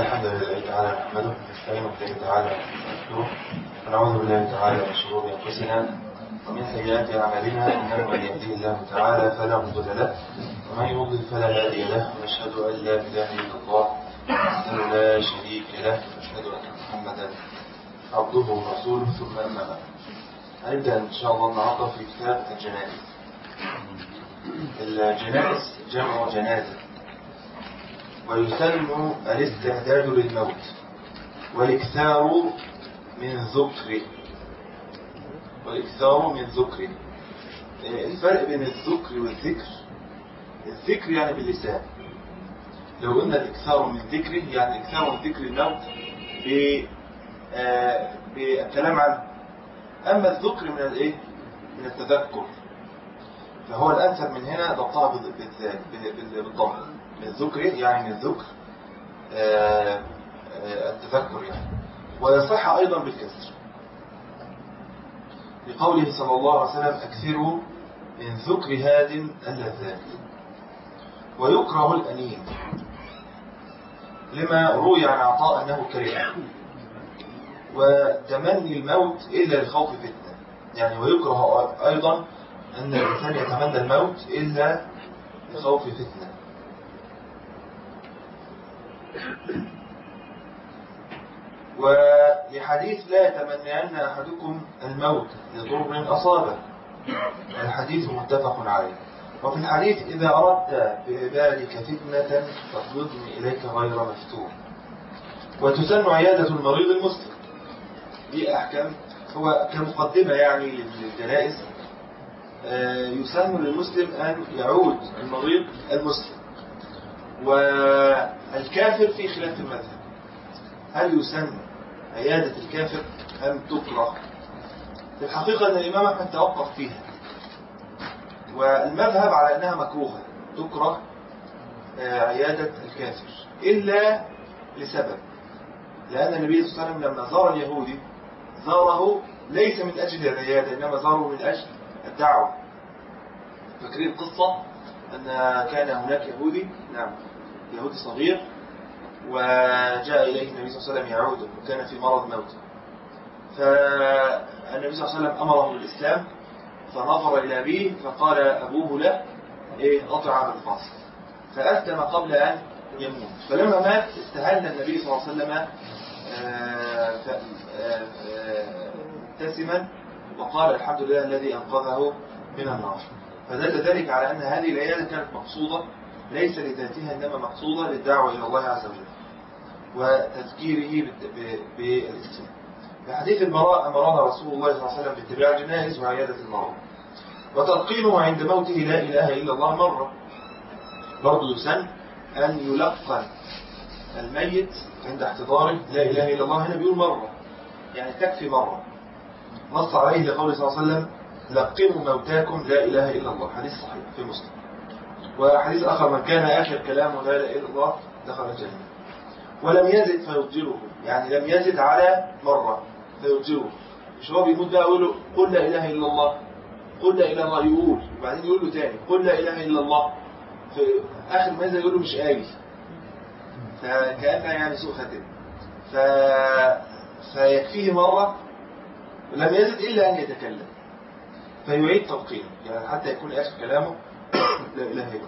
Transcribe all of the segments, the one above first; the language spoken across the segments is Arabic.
الحمد لله تعالى نحمده ونستعين به تعالى ونستغفره. ونعوذ بالله تعالى من شرور أنفسنا ومن سيئات أعمالنا. إنه من يهديه الله تعالى فلا مضل له ومن يضلل فلا هادي له. ونشهد أن لا إله إلا الله وحده لا شريك له. ونشهد أن محمدا عبده ورسوله. ثم أما بعد. هنبدأ إن شاء الله النهارده في كتاب الجنائز. الجنائز جمع جنازة. ويسن الاستعداد للموت والإكثار من ذكره والإكثار من ذكره الفرق بين الذكر والذكر. الذكر يعني باللسان. لو قلنا الإكثار من ذكره يعني الإكثار من ذكر الموت بالكلام عنه. أما الذكر من الإيه؟ من التذكر. فهو الأنسب من هنا ضبطها بالضم من الذكر يعني من الذكر التذكر يعني. ويصح أيضا بالكسر لقوله صلى الله عليه وسلم أكثروا من ذكر هاد اللذات. ويكره الأنين لما روي عن عطاء أنه كره وتمني الموت إلا لخوف فتنة. يعني ويكره أيضا أن الإنسان يتمنى الموت إلا لخوف فتنة. ولحديث لا يتمنين أحدكم الموت لضر أصابه. الحديث متفق عليه. وفي الحديث إذا أردت بعبادك فتنة فاطلبني إليك غير مفتون. وتسن عيادة المريض المسلم. دي أحكام. هو كمقدمة يعني للجنائز يسن للمسلم أن يعود المريض المسلم. والكافر في خلاف المذهب. هل يسن عيادة الكافر أم تكره؟ في الحقيقة أن الإمام أحمد توقف فيها. والمذهب على أنها مكروهة تكره عيادة الكافر. إلا لسبب. لأن النبي صلى الله عليه وسلم لما زار اليهودي زاره ليس من أجل العيادة إنما زاره من أجل الدعوة. فاكرين القصة؟ أن كان هناك يهودي نعم يهودي صغير وجاء إليه النبي صلى الله عليه وسلم يعوده وكان في مرض موت فالنبي صلى الله عليه وسلم أمره بالإسلام فنظر إلى أبيه فقال أبوه له إيه أطع عن الفاصل. فأسلم قبل أن يموت. فلما مات استهل النبي صلى الله عليه وسلم مبتسما وقال الحمد لله الذي أنقذه من النار. فدل ذلك على أن هذه العيادة كانت مقصودة ليس لذاتها إنما مقصودة للدعوة إلى الله عز وجل وتذكيره بالإسلام في حديث البراء أمرنا رسول الله صلى الله عليه وسلم باتباع الجنائز وعيادة المرضى وتلقينه عند موته لا إله إلا الله مرة. برضو يسن أن يلقن الميت عند احتضاره لا إله إلا الله هنا بيقول مرة. يعني تكفي مرة. نص عليه لقوله صلى الله عليه وسلم لقنوا موتاكم لا إله إلا الله. حديث صحيح في مسلم. وحديث آخر من كان آخر كلامه لا إله إلا الله دخل الجنة. ولم يزد فيضجره. يعني لم يزد على مرة فيضجره. مش هو بيموت بقى يقول له قل لا إله إلا الله قل لا إله إلا الله يقول. وبعدين يقول له تاني قل لا إله إلا الله. في آخر ما يقول له؟ مش قايل. فكأنها يعني سوء خاتم. ف... فيكفيه مرة لم يزد إلا أن يتكلم. فيعيد تلقينه يعني حتى يكون آخر كلامه لا إله إلا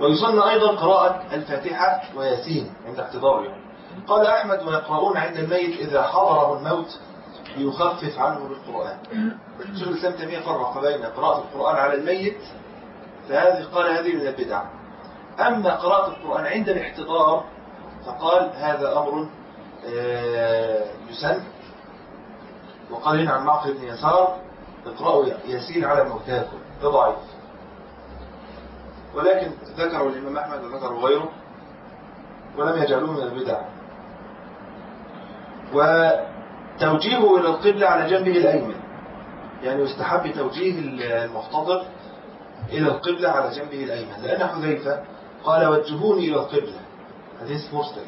ويصن أيضا قراءة الفاتحة وياسين عند احتضاره قال أحمد ويقرؤون عند الميت إذا حضره الموت ليخفف عنه بالقرآن شيخ الإسلام تيمية فرق بين قراءة القرآن على الميت فهذه قال هذه من البدع. أما قراءة القرآن عند الاحتضار فقال هذا أمر يسن. وقال هنا عن معقل بن يسار اقرأوا ياسين على موتاكم ده ضعيف. ولكن ذكروا الإمام أحمد وذكروا غيره ولم يجعلوه من البدع. وتوجيهه إلى القبلة على جنبه الأيمن. يعني يستحب توجيه المحتضر إلى القبلة على جنبه الأيمن. لأن حذيفة قال وجهوني إلى القبلة. حديث مرسل.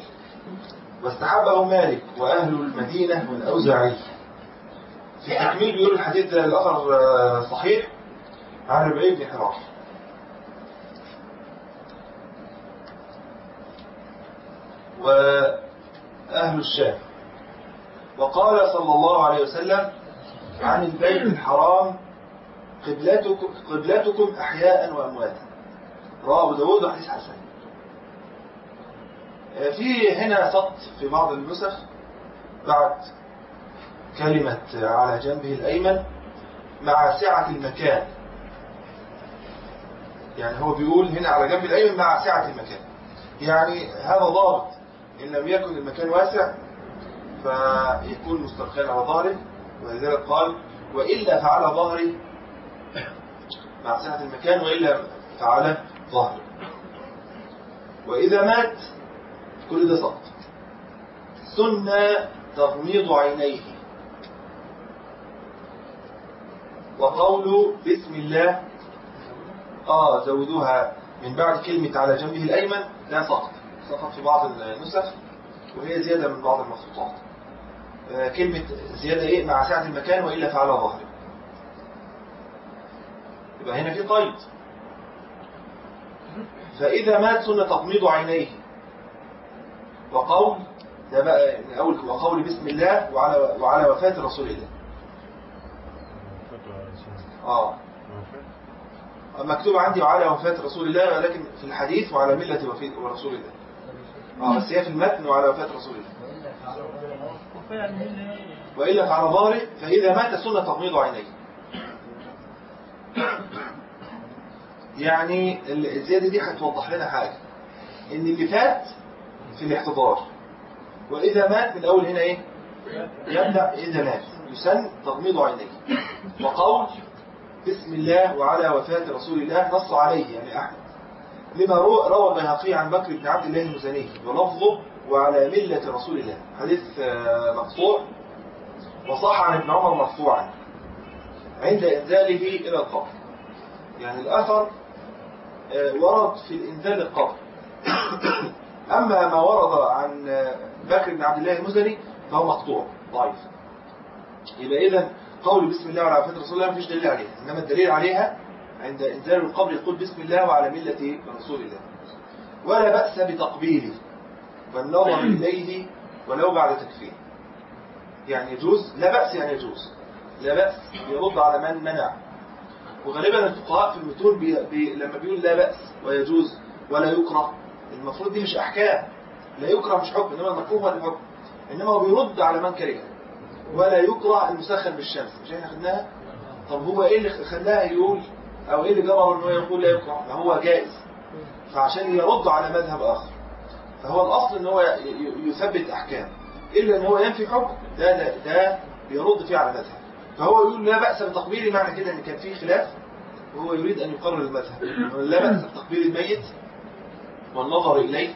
واستحبه مالك وأهل المدينة والأوزاعي في تكميل بيقول الحديث الأثر صحيح. عن ربعي بن حراش وأهل الشام. وقال صلى الله عليه وسلم عن البيت الحرام قبلتكم, قبلتكم أحياء وأمواتا رواه داود وحديث حسن. في هنا سقط في بعض النسخ بعد كلمة على جنبه الأيمن مع سعة المكان. يعني هو بيقول هنا على جنب الأيمن مع سعة المكان. يعني هذا ضابط. إن لم يكن المكان واسع فيكون مسترخيا على ظهره. ولذلك قال وإلا فعلى ظهري مع سعة المكان وإلا فعلى ظهري وإذا مات كل ده سقط. سنة تغميض عينيه. وقول بسم الله. آه زودوها. من بعد كلمة على جنبه الأيمن لا سقط سقط في بعض النسخ وهي زيادة من بعض المخطوطات. آه كلمة زيادة إيه؟ مع سعة المكان وإلا فعلى ظهره يبقى هنا في قيد. فإذا مات سنة تقميض عينيه. وقول ده بقى من أول وقول بسم الله وعلى وعلى وفاة رسول الله. آه. مكتوب عندي وعلى وفاة رسول الله ولكن في الحديث وعلى ملة رسول الله. آه بس هي في المتن وعلى وفاة رسول الله. وإلا فعلى ظهره فإذا مات سنة تغميض عينيه. يعني الزيادة دي هتوضح لنا حاجة. إن اللي فات في الاحتضار وإذا مات من أول هنا إيه؟ يبدأ إذا مات. يسن تغميض عينيه وقول بسم الله وعلى وفاة رسول الله نص عليه يعني أحمد لما روى البيهقي عن بكر بن عبد الله المزني ولفظه وعلى ملة رسول الله. حديث مقطوع. وصح عن ابن عمر مرفوعا. عند إنزاله إلى القبر. يعني الأثر ورد في الإنزال للقبر أما ما ورد عن بكر بن عبد الله المزني فهو مقطوع ضعيف. يبقى إذا قول بسم الله وعلى وفاة رسول الله مفيش دليل عليها إنما الدليل عليها عند إنزال القبر يقول بسم الله وعلى ملة رسول الله. ولا بأس بتقبيله والنظر إليه ولو بعد تكفير. يعني يجوز؟ لا بأس يعني يجوز. لا بأس يرد على من منع. وغالبا الفقهاء في المتون بي بي لما بيقول لا بأس ويجوز ولا يكره المفروض دي مش أحكام. لا يكره مش حكم إنما المكروه هو الحكم. إنما هو بيرد على من كره. ولا يكره المسخن بالشمس. مش إحنا خدناها؟ طب هو إيه اللي خلاها يقول؟ أو إيه اللي جبره إنه يقول لا يكره ما هو جائز. فعشان يرد على مذهب آخر. فهو الأصل إن هو يثبت احكام إلا إن هو ينفي حكم ده ده, ده بيرد فيه على مذهب فهو يقول لا بأس بتقبيل معنى كده إن كان فيه خلاف. وهو يريد أن يقرر المذهب. لا بأس بتقبيل الميت والنظر إليه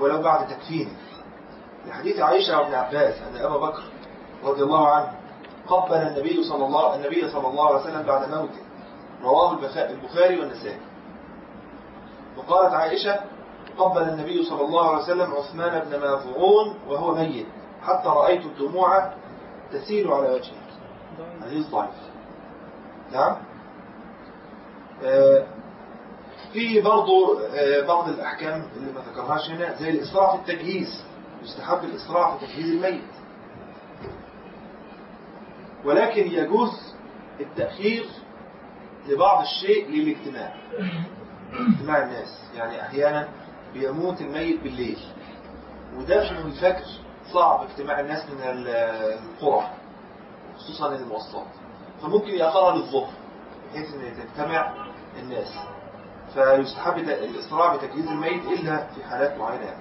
ولو بعد تكفينه. لحديث عائشة وابن عباس أن أبا بكر رضي الله عنه قبل النبي صلى الله النبي صلى الله عليه وسلم بعد موته. رواه البخاري والنسائي. وقالت عائشة قبل النبي صلى الله عليه وسلم عثمان بن مافعون وهو ميت حتى رأيت الدموع تسيل على وجهه حديث ضعيف. نعم؟ آه في برضو آه بعض الأحكام اللي ما ذكرهاش هنا زي الإسراع في التجهيز. يستحب الإسراع في تجهيز الميت. ولكن يجوز التأخير لبعض الشيء للاجتماع. اجتماع الناس. يعني أحيانا بيموت الميت بالليل. ودفن الفجر صعب اجتماع الناس من القرى خصوصا المواصلات. فممكن يأخرها للظهر بحيث إن تجتمع الناس. فيستحب الإسراع بتجهيز الميت إلا في حالات معينة.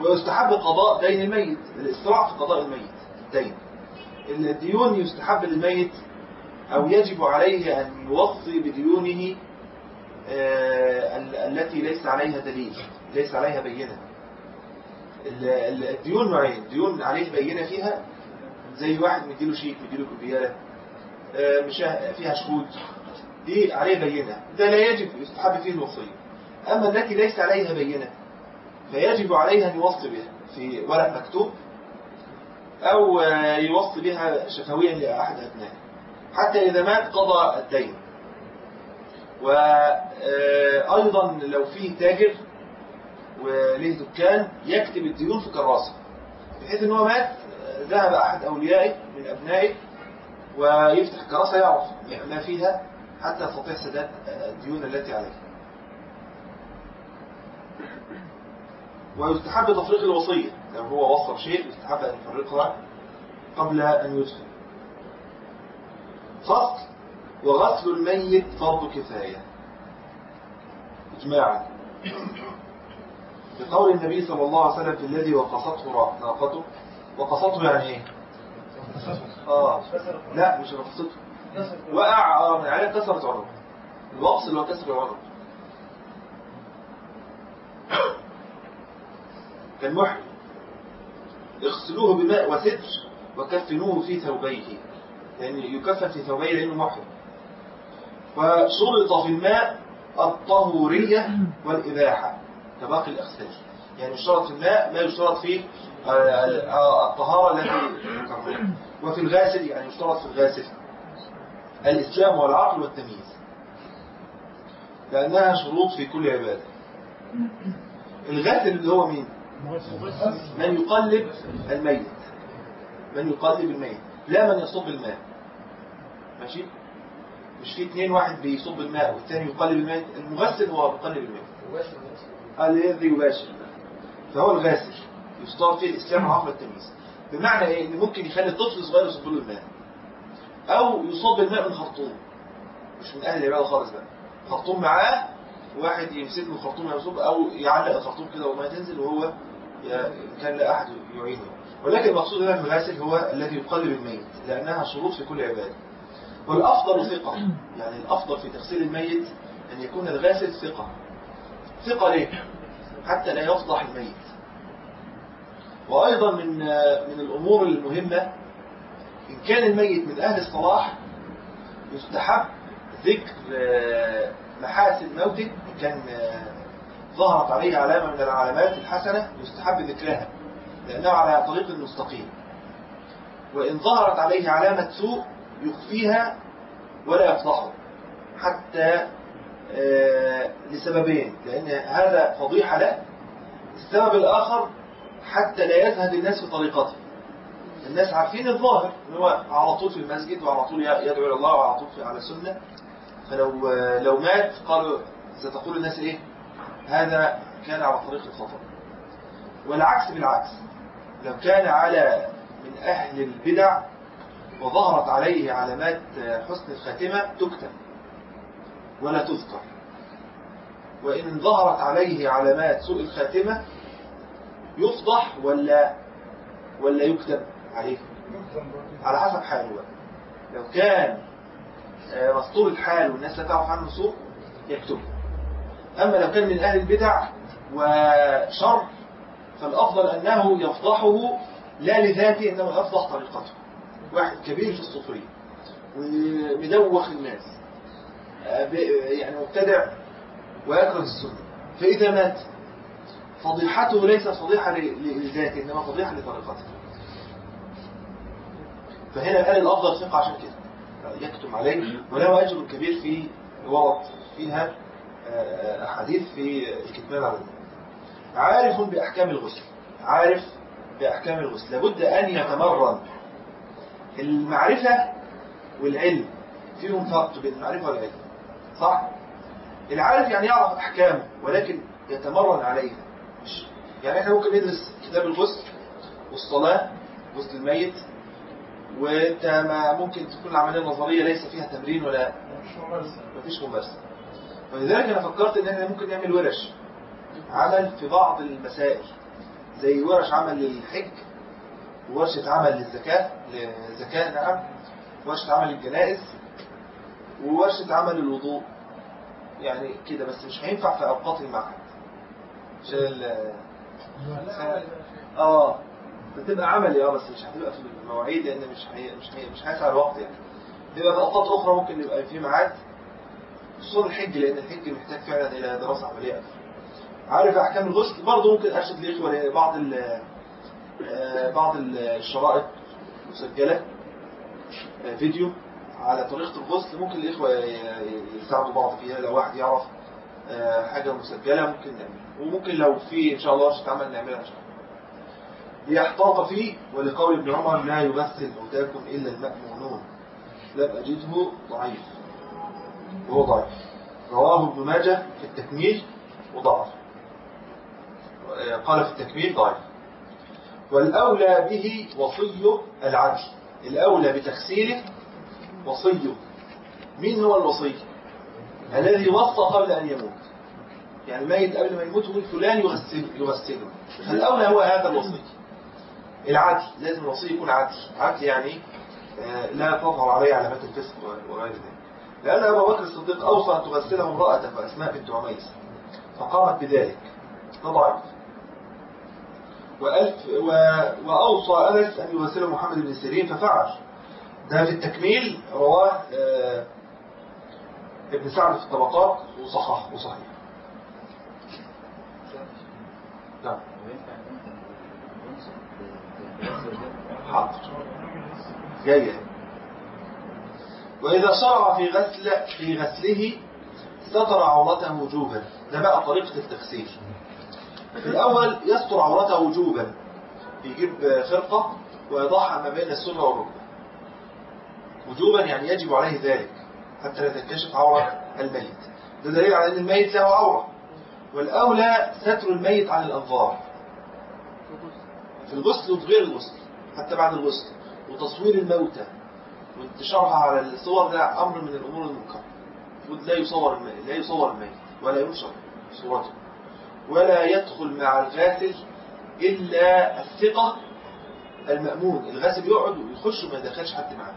ويستحب قضاء دين الميت الإسراع في قضاء الميت الدين. الديون يستحب للميت أو يجب عليه أن يوصي بديونه التي ليس عليها دليل ليس عليها بينة. الديون نوعين ديون عليه بينة فيها زي واحد مديله شيك مديله كبيرة مش فيها شهود دي عليه بينة. ده لا يجب يستحب فيه الوصية أما التي ليس عليها بينة فيجب عليه أن يوصي بها في ورق مكتوب أو يوصي بها شفويا لأحد أبنائه. حتى إذا مات قضى الدين. وأيضا لو فيه تاجر وليه دكان يكتب الديون في كراسة. بحيث إن هو مات ذهب أحد أوليائه من أبنائه ويفتح الكراسة يعرف ما فيها حتى يستطيع سداد الديون التي عليه. ويستحب تفريق الوصية. لو هو وصى بشيء يستحب أن يفرقها قبل أن يدفن فصل وغسل الميت فرض كفاية. إجماعا. بقول النبي صلى الله عليه وسلم في الذي وقصته ناقته. وقصته يعني إيه؟ آه. لا مش وقصته. وقع آه من عليه كسرت عنق الوقص اللي هو كسر العنق كالمحرم. اغسلوه بماء وسدر وكفنوه في ثوبيه. يعني يكفن في ثوبيه لأنه محرم. وشرط في الماء الطهورية والإباحة كباقي الأغسال. يعني يشترط في الماء ما يشترط فيه الطهارة التي وفي الغاسل يعني يشترط في الغاسل الإسلام والعقل والتمييز. لأنها شروط في كل عبادة. الغاسل اللي هو مين؟ من يقلب الميت. من يقلب الميت. لا من يصب الماء. ماشي؟ مش في اثنين واحد بيصب الماء والثاني يقلب الماء المغسل هو بيقلب الماء الذي يباشر. فهو الغاسل. يشترط فيه الإسلام وعقل التمييز. بمعنى إيه؟ إن ممكن يخلي الطفل صغير يصب له الماء. أو يصب الماء من خرطوم. مش من أهل العباده خالص بقى. خرطوم معاه واحد يمسك له خرطوم يصب أو يعلق الخرطوم كده وما تنزل وهو كان لا أحد يعينه ولكن المقصود هنا في الغاسل هو الذي يقلب الميت لأنها شروط في كل عبادة. والأفضل ثقة يعني الأفضل في تغسيل الميت أن يكون الغاسل ثقة. ثقة ليه؟ حتى لا يفضح الميت. وأيضا من من الأمور المهمة إن كان الميت من أهل الصلاح يستحب ذكر محاسن موته إن كان ظهرت عليه علامة من العلامات الحسنة يستحب ذكرها لأنها على طريق المستقيم وإن ظهرت عليه علامة سوء يخفيها ولا يفضحه حتى لسببين لأن هذا فضيحة له السبب الآخر حتى لا يزهد الناس في طريقته. الناس عارفين الظاهر إن هو على طول في المسجد وعلى طول يدعو إلى الله وعلى طول على السنة. فلو لو مات قالوا ستقول الناس إيه؟ هذا كان على طريق الخطأ. والعكس بالعكس لو كان على من أهل البدع وظهرت عليه علامات حسن الخاتمة تكتب ولا تذكر. وإن ظهرت عليه علامات سوء الخاتمة يفضح ولا ولا يكتب عليه. على حسب حاله لو كان مسطور الحال والناس لا تعرف عنه سوء يكتب أما لو كان من أهل البدع وشر فالأفضل أنه يفضحه لا لذاته إنما يفضح طريقته. واحد كبير في الصوفية ومدوخ الناس يعني مبتدع ويكره السنة. فإذا مات فضيحته ليست فضيحة لذاته إنما فضيحة لطريقته. فهنا قال الأفضل ثقة عشان كده يكتم عليه وله أجر كبير في ورد فيها أحاديث في الكتمان على الماء عارف بأحكام الغسل. عارف بأحكام الغسل. لابد أن يتمرن. المعرفة والعلم فيهم فرق بين المعرفة والعلم. صح؟ العارف يعني يعرف أحكامه ولكن يتمرن عليها. مش يعني إحنا ممكن ندرس كتاب الغسل والصلاة غسل الميت وإنت ممكن تكون العملية النظرية ليس فيها تمرين ولا مفيش ممارسة. ولذلك أنا فكرت إن إحنا ممكن نعمل ورش عمل في بعض المسائل زي ورش عمل للحج وورشة عمل للزكاة للزكاة نعم ورشة عمل للجنائز وورشة عمل للوضوء يعني كده بس مش هينفع في أوقات المعهد. عشان ال آه بتبقى عملي آه بس مش هتبقى في المواعيد لأن مش هي مش هي مش هيسع الوقت يعني. بيبقى في أوقات أخرى ممكن يبقى في ميعاد خصوصا الحج لأن الحج محتاج فعلا إلى دراسة عملية أكثر. عارف أحكام الغسل؟ برضه ممكن أرشد الاخوه بعض ال بعض الشرائط مسجله فيديو على طريقة الغسل. ممكن الإخوة يساعدوا بعض فيها لو واحد يعرف آه، حاجة مسجلة ممكن نعملها. وممكن لو في إن شاء الله ورشة عمل نعملها إن شاء الله. ليحتاط فيه ولقول ابن عمر لا يغسل موتاكم إلا المأمونون. لم أجده ضعيف. وهو ضعيف. رواه ابن ماجه في التكميل وضعف. قال في التكميل ضعيف. والأولى به وصي العدل. الأولى بتغسيله وصيه مين هو الوصي؟ الذي وصى قبل أن يموت. يعني الميت قبل ما يموت يقول فلان يغسل يغسله. فالأولى هو هذا الوصي. العدل. لازم الوصي يكون عدل. عدل يعني آه، لا تظهر عليه علامات الفسق وغير ذلك. لأن أبا بكر الصديق أوصى أن تغسله امرأته وأسماء بنت عميس. فقامت بذلك. فضعف وألف و... وأوصى أنس أن يغسله محمد بن سيرين ففعل. ده في التكميل رواه آه، ابن سعد في الطبقات وصحح وصحيح. نعم. حاضر جاية وإذا شرع في غسل في غسله ستر عورته وجوبا. ده بقى طريقة التغسيل. في الأول يستر عورته وجوبا. يجيب خرقة ويضعها ما بين السرة والركبة. وجوبا يعني يجب عليه ذلك حتى لا تنكشف عورة الميت. ده دليل على أن الميت له عورة. والأولى ستر الميت عن الأنظار. في الغسل وفي غير الغسل حتى بعد الغسل. وتصوير الموتى. وانتشارها على الصور ده أمر من الأمور المنكرة لا يصور الميت لا يصور الميت ولا ينشر صورته. ولا يدخل مع الغاسل إلا الثقة المأمون. الغاسل يقعد ويخش وما يدخلش حد معاه.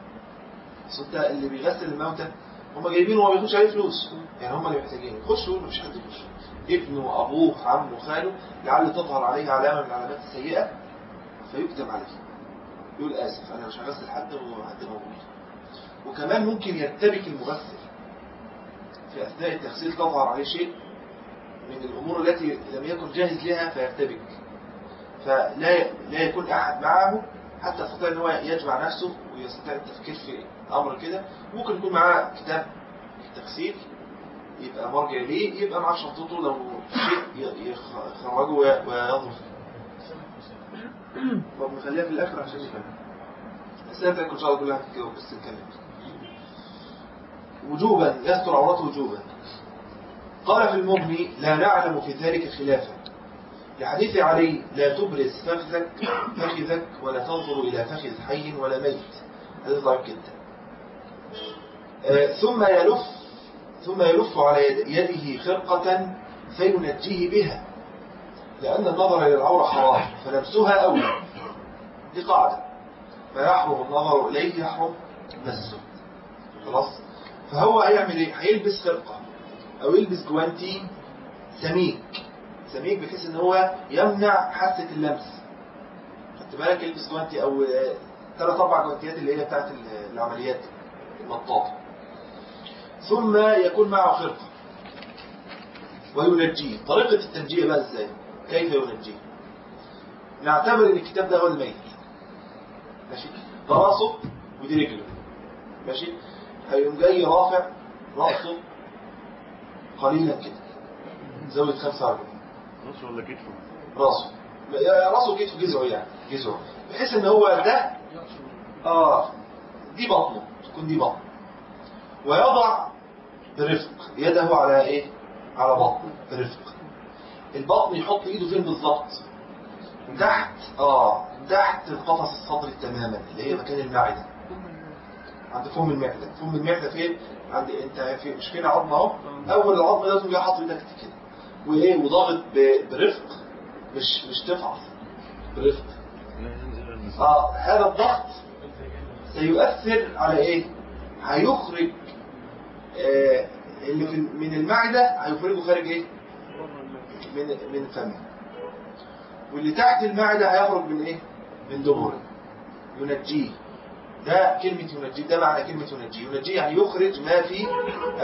بس انت اللي بيغسل الموتى هم جايبينه وما بياخدش عليه فلوس. يعني هم اللي محتاجين يخش ويقول مفيش حد يخش. ابنه أبوه عمه خاله لعل تظهر عليه علامة من العلامات السيئة فيكتب عليه. يقول آسف أنا مش هغسل حد وحد موجود وكمان ممكن يرتبك المغسل. في أثناء التغسيل تظهر عليه شيء من الأمور التي لم يكن جاهز لها فيرتبك. فلا لا يكون أحد معه حتى يستطيع إن هو يجمع نفسه ويستطيع التفكير في أمر كده. ممكن يكون معاه كتاب التغسيل يبقى مرجع ليه يبقى معاه شنطته لو شيء يخرجه وينظر طب نخليها في الآخر عشان نفهم السنة إن شاء الله كلها هتتجاوب بس نكمل وجوبا يستر عورته وجوبا. قال في المغني لا نعلم في ذلك خلافا. لحديث علي لا تبرز فخذك فخذك ولا تنظر إلى فخذ حي ولا ميت. هذا ضعيف جدا. آه ثم يلف ثم يلف على يده خرقة فينجيه بها. لأن النظر إلى العورة حرام فلمسها أولى. دي قاعدة. فيحرم النظر إليه يحرم مسه خلاص؟ فهو هيعمل إيه؟ هيلبس خرقة أو يلبس جوانتي سميك. سميك بحيث إن هو يمنع حاسة اللمس. خدت بالك؟ يلبس جوانتي أو ثلاث أربع جوانتيات اللي هي بتاعت العمليات المطاطة ثم يكون معه خرقة. وينجيه. طريقة التنجية بقى إزاي؟ كيف ينجيه نعتبر إن الكتاب ده هو الميت. ماشي؟ ده راسه ودي رجله. ماشي؟ هيقوم جاي رافع راسه قليلا كده. زاوية 45 راسه ولا كتفه؟ راسه. راسه وكتفه جذعه يعني جذعه. بحيث إن هو ده آه دي بطنه تكون دي بطن ويضع برفق يده على إيه؟ على بطنه برفق. البطن يحط ايده فين بالظبط؟ تحت. آه تحت القفص الصدري تماما اللي هي مكان المعدة. عند فم المعدة. فم المعدة فين؟ عند انت في مش فين عظم اهو أول العظم ده تقوم جاي حاطط إيدك كده. وإيه؟ وضاغط برفق. مش مش تفعص برفق. آه هذا الضغط سيؤثر على إيه؟ هيخرج آه اللي من المعدة هيخرجه خارج إيه؟ من من الفم واللي تحت المعدة هيخرج من إيه؟ من دبره ينجيه. ده كلمة ينجيه. ده معنى كلمة ينجيه. ينجيه يعني يخرج ما في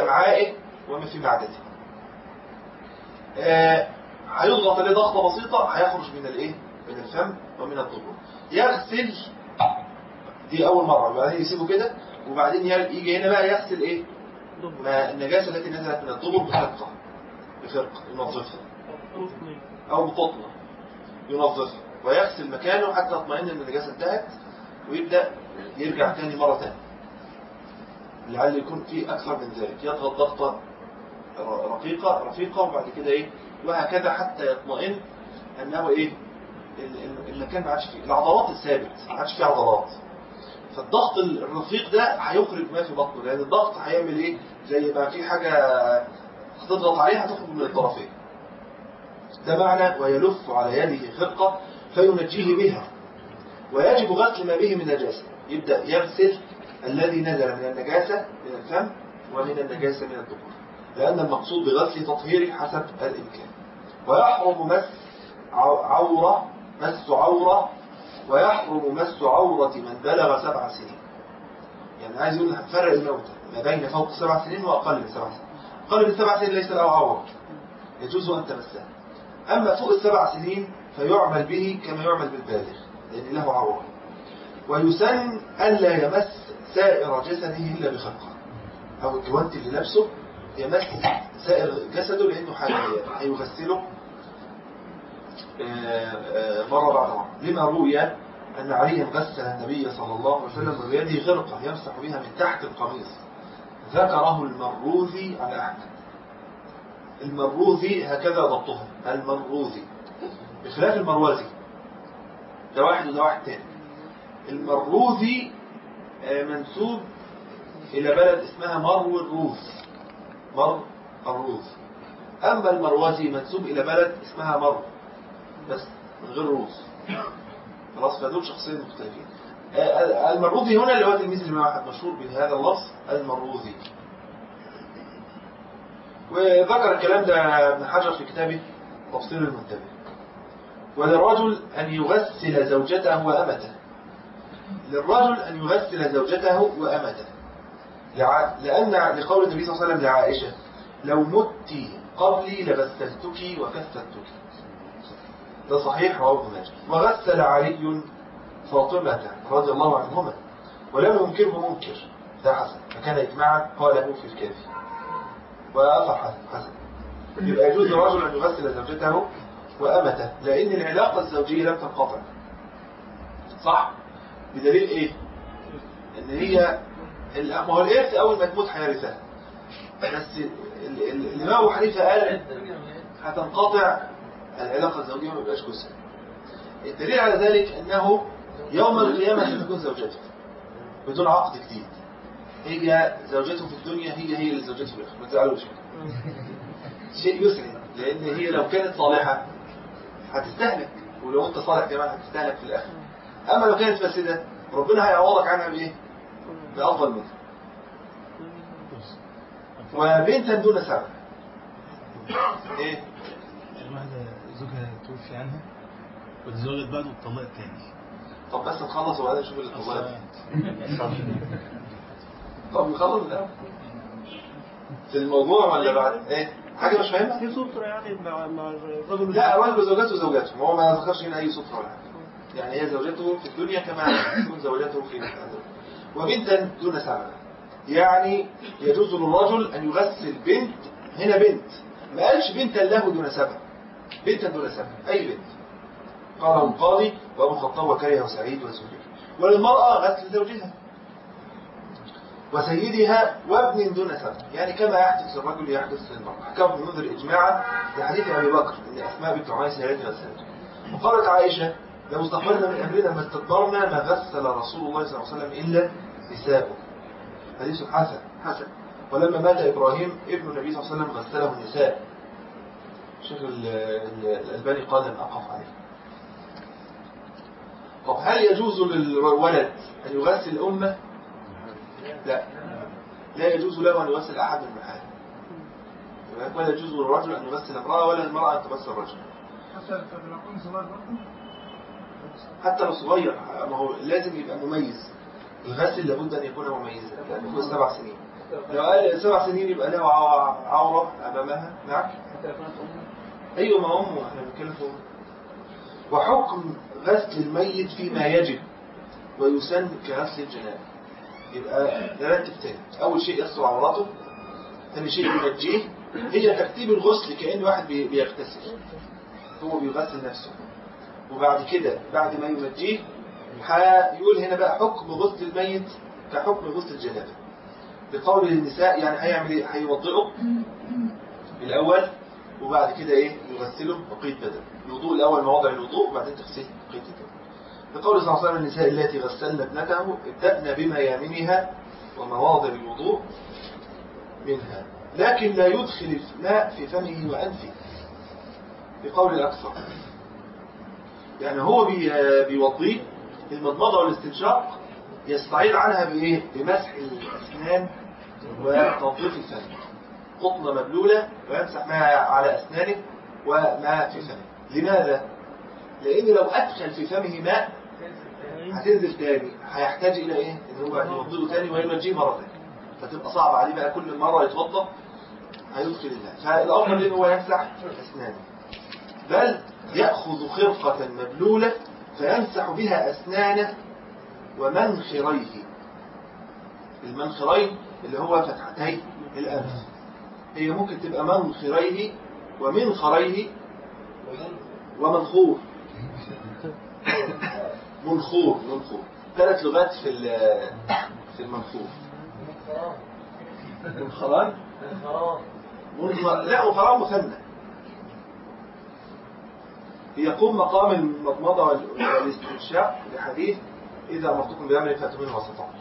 أمعائه وما في معدته. آه هيضغط عليه ضغطة بسيطة هيخرج من الإيه؟ من الفم ومن الدبر يغسل دي أول مرة. وبعدين يسيبه كده وبعدين يجي هنا بقى يغسل إيه؟ ما النجاسة التي نزلت من الدبر بخلقة بخرقة ينظفها. أو بقطنة ينظفها ويغسل مكانه حتى يطمئن إن النجاسة انتهت ويبدأ يرجع تاني مرة تانية. لعل يكون في أكثر من ذلك. يضغط ضغطة رقيقة رفيقة وبعد كده إيه؟ وهكذا حتى يطمئن أنه إيه؟ المكان ما عادش فيه. العضلات الثابت ما عادش فيه عضلات. فالضغط الرفيق ده هيخرج ما في بطنه لأن الضغط هيعمل إيه؟ زي ما في حاجة هتضغط عليها هتخرج من الطرفين. ده معنى ويلف على يده خرقة فينجيه بها. ويجب غسل ما به من نجاسة. يبدأ يغسل الذي نزل من النجاسة من الفم ومن النجاسة من الدبر لأن المقصود بغسل تطهيره حسب الإمكان. ويحرم مس عورة مس عورة ويحرم مس عورة من بلغ سبع سنين. يعني عايز يقول فرق الموتى. ما بين فوق سبع سنين وأقل من سبع سنين. أقل من سبع سنين ليس له عورة. يجوز أن تمسها. أما فوق السبع سنين فيعمل به كما يعمل بالبالغ لأن له عورة ويسن ألا يمس سائر جسده إلا بخلقه. أو الجوانت اللي لابسه يمس سائر جسده لأنه هيغسله آه، آه، مرة بعد مرة. لما روي أن عليا غسل النبي صلى الله عليه وسلم بيده غرقة يمسح بها من تحت القميص ذكره المروذي على أحمد المروذي هكذا ضبطها المروذي بخلاف المروزي. ده واحد وده واحد تاني. المروذي آه، منسوب إلى بلد اسمها مرو الروز مرو الروز أما المروزي منسوب إلى بلد اسمها مرو بس من غير روز. خلاص فدول شخصين مختلفين. آه، المروذي هنا اللي هو تلميذ الإمام واحد مشهور بهذا اللفظ المروذي وذكر الكلام ده ابن حجر في كتابه تفصيل المنتبه وللرجل أن يغسل زوجته وأمته. للرجل أن يغسل زوجته وأمته. لأن لقول النبي صلى الله عليه وسلم لعائشة لو مت قبلي لغسلتك وكفتك ده صحيح رواه ابن ماجه. وغسل علي فاطمة رضي الله عنهما ولم ينكره منكر. ده حسن. فكان إجماعا قاله في الكافي. وأثر حسن يبقى يجوز للرجل أن يغسل زوجته وأمته لأن العلاقة الزوجية لم تنقطع. صح؟ بدليل إيه؟ إن هي ما هو الإرث أول ما تموت هيرثها بس الإمام أبو حنيفة قال هتنقطع العلاقة الزوجية ما يبقاش جزء. الدليل على ذلك أنه يوم القيامة ستكون زوجته بدون عقد جديد. هي زوجته في الدنيا هي هي اللي زوجته في الآخرة. ما تزعلوش. شيء يسعد لأن هي لو كانت صالحة هتستهلك ولو أنت صالح كمان هتستهلك في الآخر أما لو كانت فاسدة ربنا هيعوضك عنها بإيه؟ بأفضل منها. وبنتا دون سبب. إيه؟ الواحدة زوجها توفي عنها وتزوجت بعده واتطلقت تاني. طب بس نخلص وبعدين نشوف اللي اتطلقت. طب نخلص ده. في الموضوع ولا بعد؟ إيه؟ حاجة مش فاهمها في سطر يعني مع مع الرجل لا أولا بزوجته وزوجاته هو ما ذكرش هنا أي سطر ولا حاجة. يعني هي زوجته في الدنيا كما تكون زوجته في وبنتا دون سبب. يعني يجوز للرجل أن يغسل بنت هنا بنت. ما قالش بنتا له دون سبب. بنتا دون سبب. أي بنت. قاله القاضي وأبو الخطاب وكره سعيد وزهير وللمرأة غسل زوجها. وسيدها وابن دون سبب يعني كما يحدث للرجل يحدث للمرأة حكى ابن منذر إجماعا لحديث أبي بكر أن أسماء بنت عميس هي التي غسلت وقالت عائشة لو استقبلنا من أمرنا ما استدبرنا ما غسل رسول الله صلى الله عليه وسلم إلا نساؤه حديث حسن حسن. ولما مات إبراهيم ابن النبي صلى الله عليه وسلم غسله النساء. الشيخ الألباني قال لم أقف عليه. طب هل يجوز للولد أن يغسل أمه؟ لا. لا يجوز له أن يغسل أحد من المحارم ولا يجوز للرجل أن يغسل امرأة ولا المرأة أن تغسل الرجل. حتى لو صغير ما هو لازم يبقى مميز. الغسل لابد أن يكون مميزا لأنه هو سبع سنين. لو قال سبع سنين يبقى له عورة أمامها. نعم؟ أيوة ما أمه إحنا بنتكلم في وحكم غسل الميت فيما يجب. ويسن كغسل الجنابة. يبقى نرتب تاني. أول شيء يغسل عورته ثاني شيء ينجيه هي ترتيب الغسل كأن واحد بي- بيغتسل. هو بيغسل نفسه. وبعد كده بعد ما ينجيه هيقول هنا بقى حكم غسل الميت كحكم غسل الجنابة بقول النساء يعني هيعمل إيه؟ هيوضئه الأول وبعد كده إيه؟ يغسله بقية بدن الوضوء الأول مواضع الوضوء وبعدين تغسل بقية البدن بقول صلى الله عليه وسلم النساء التي غسلن ابنته ابدأن بميامنها ومواضع الوضوء منها. لكن لا يدخل الماء في فمه وأنفه. بقول الأكثر. يعني هو بي بيوضيه المضمضة والاستنشاق يستعيد عنها بإيه؟ بمسح الأسنان وتنظيف الفم. قطنة مبلولة ويمسح ما على أسنانه وما في فمه. لماذا؟ لأن لو أدخل في فمه ماء هتنزل تاني هيحتاج إلى إيه؟ إن هو يوضيه تاني وينجيه مرة تانية فتبقى صعب عليه بقى كل مرة يتوضأ هيدخل الماء فالأفضل إن هو يمسح أسنانه. بل يأخذ خرقة مبلولة فيمسح بها أسنانه ومنخريه. المنخرين اللي هو فتحتي الأنف. هي ممكن تبقى منخريه ومنخريه ومنخور. منخور منخور ثلاث لغات في في المنخور منخران منخر لا منخران مثنى يقوم مقام المضمضة وال- والاستنشاق لحديث إذا أمرتكم بأمر منه واستطعتم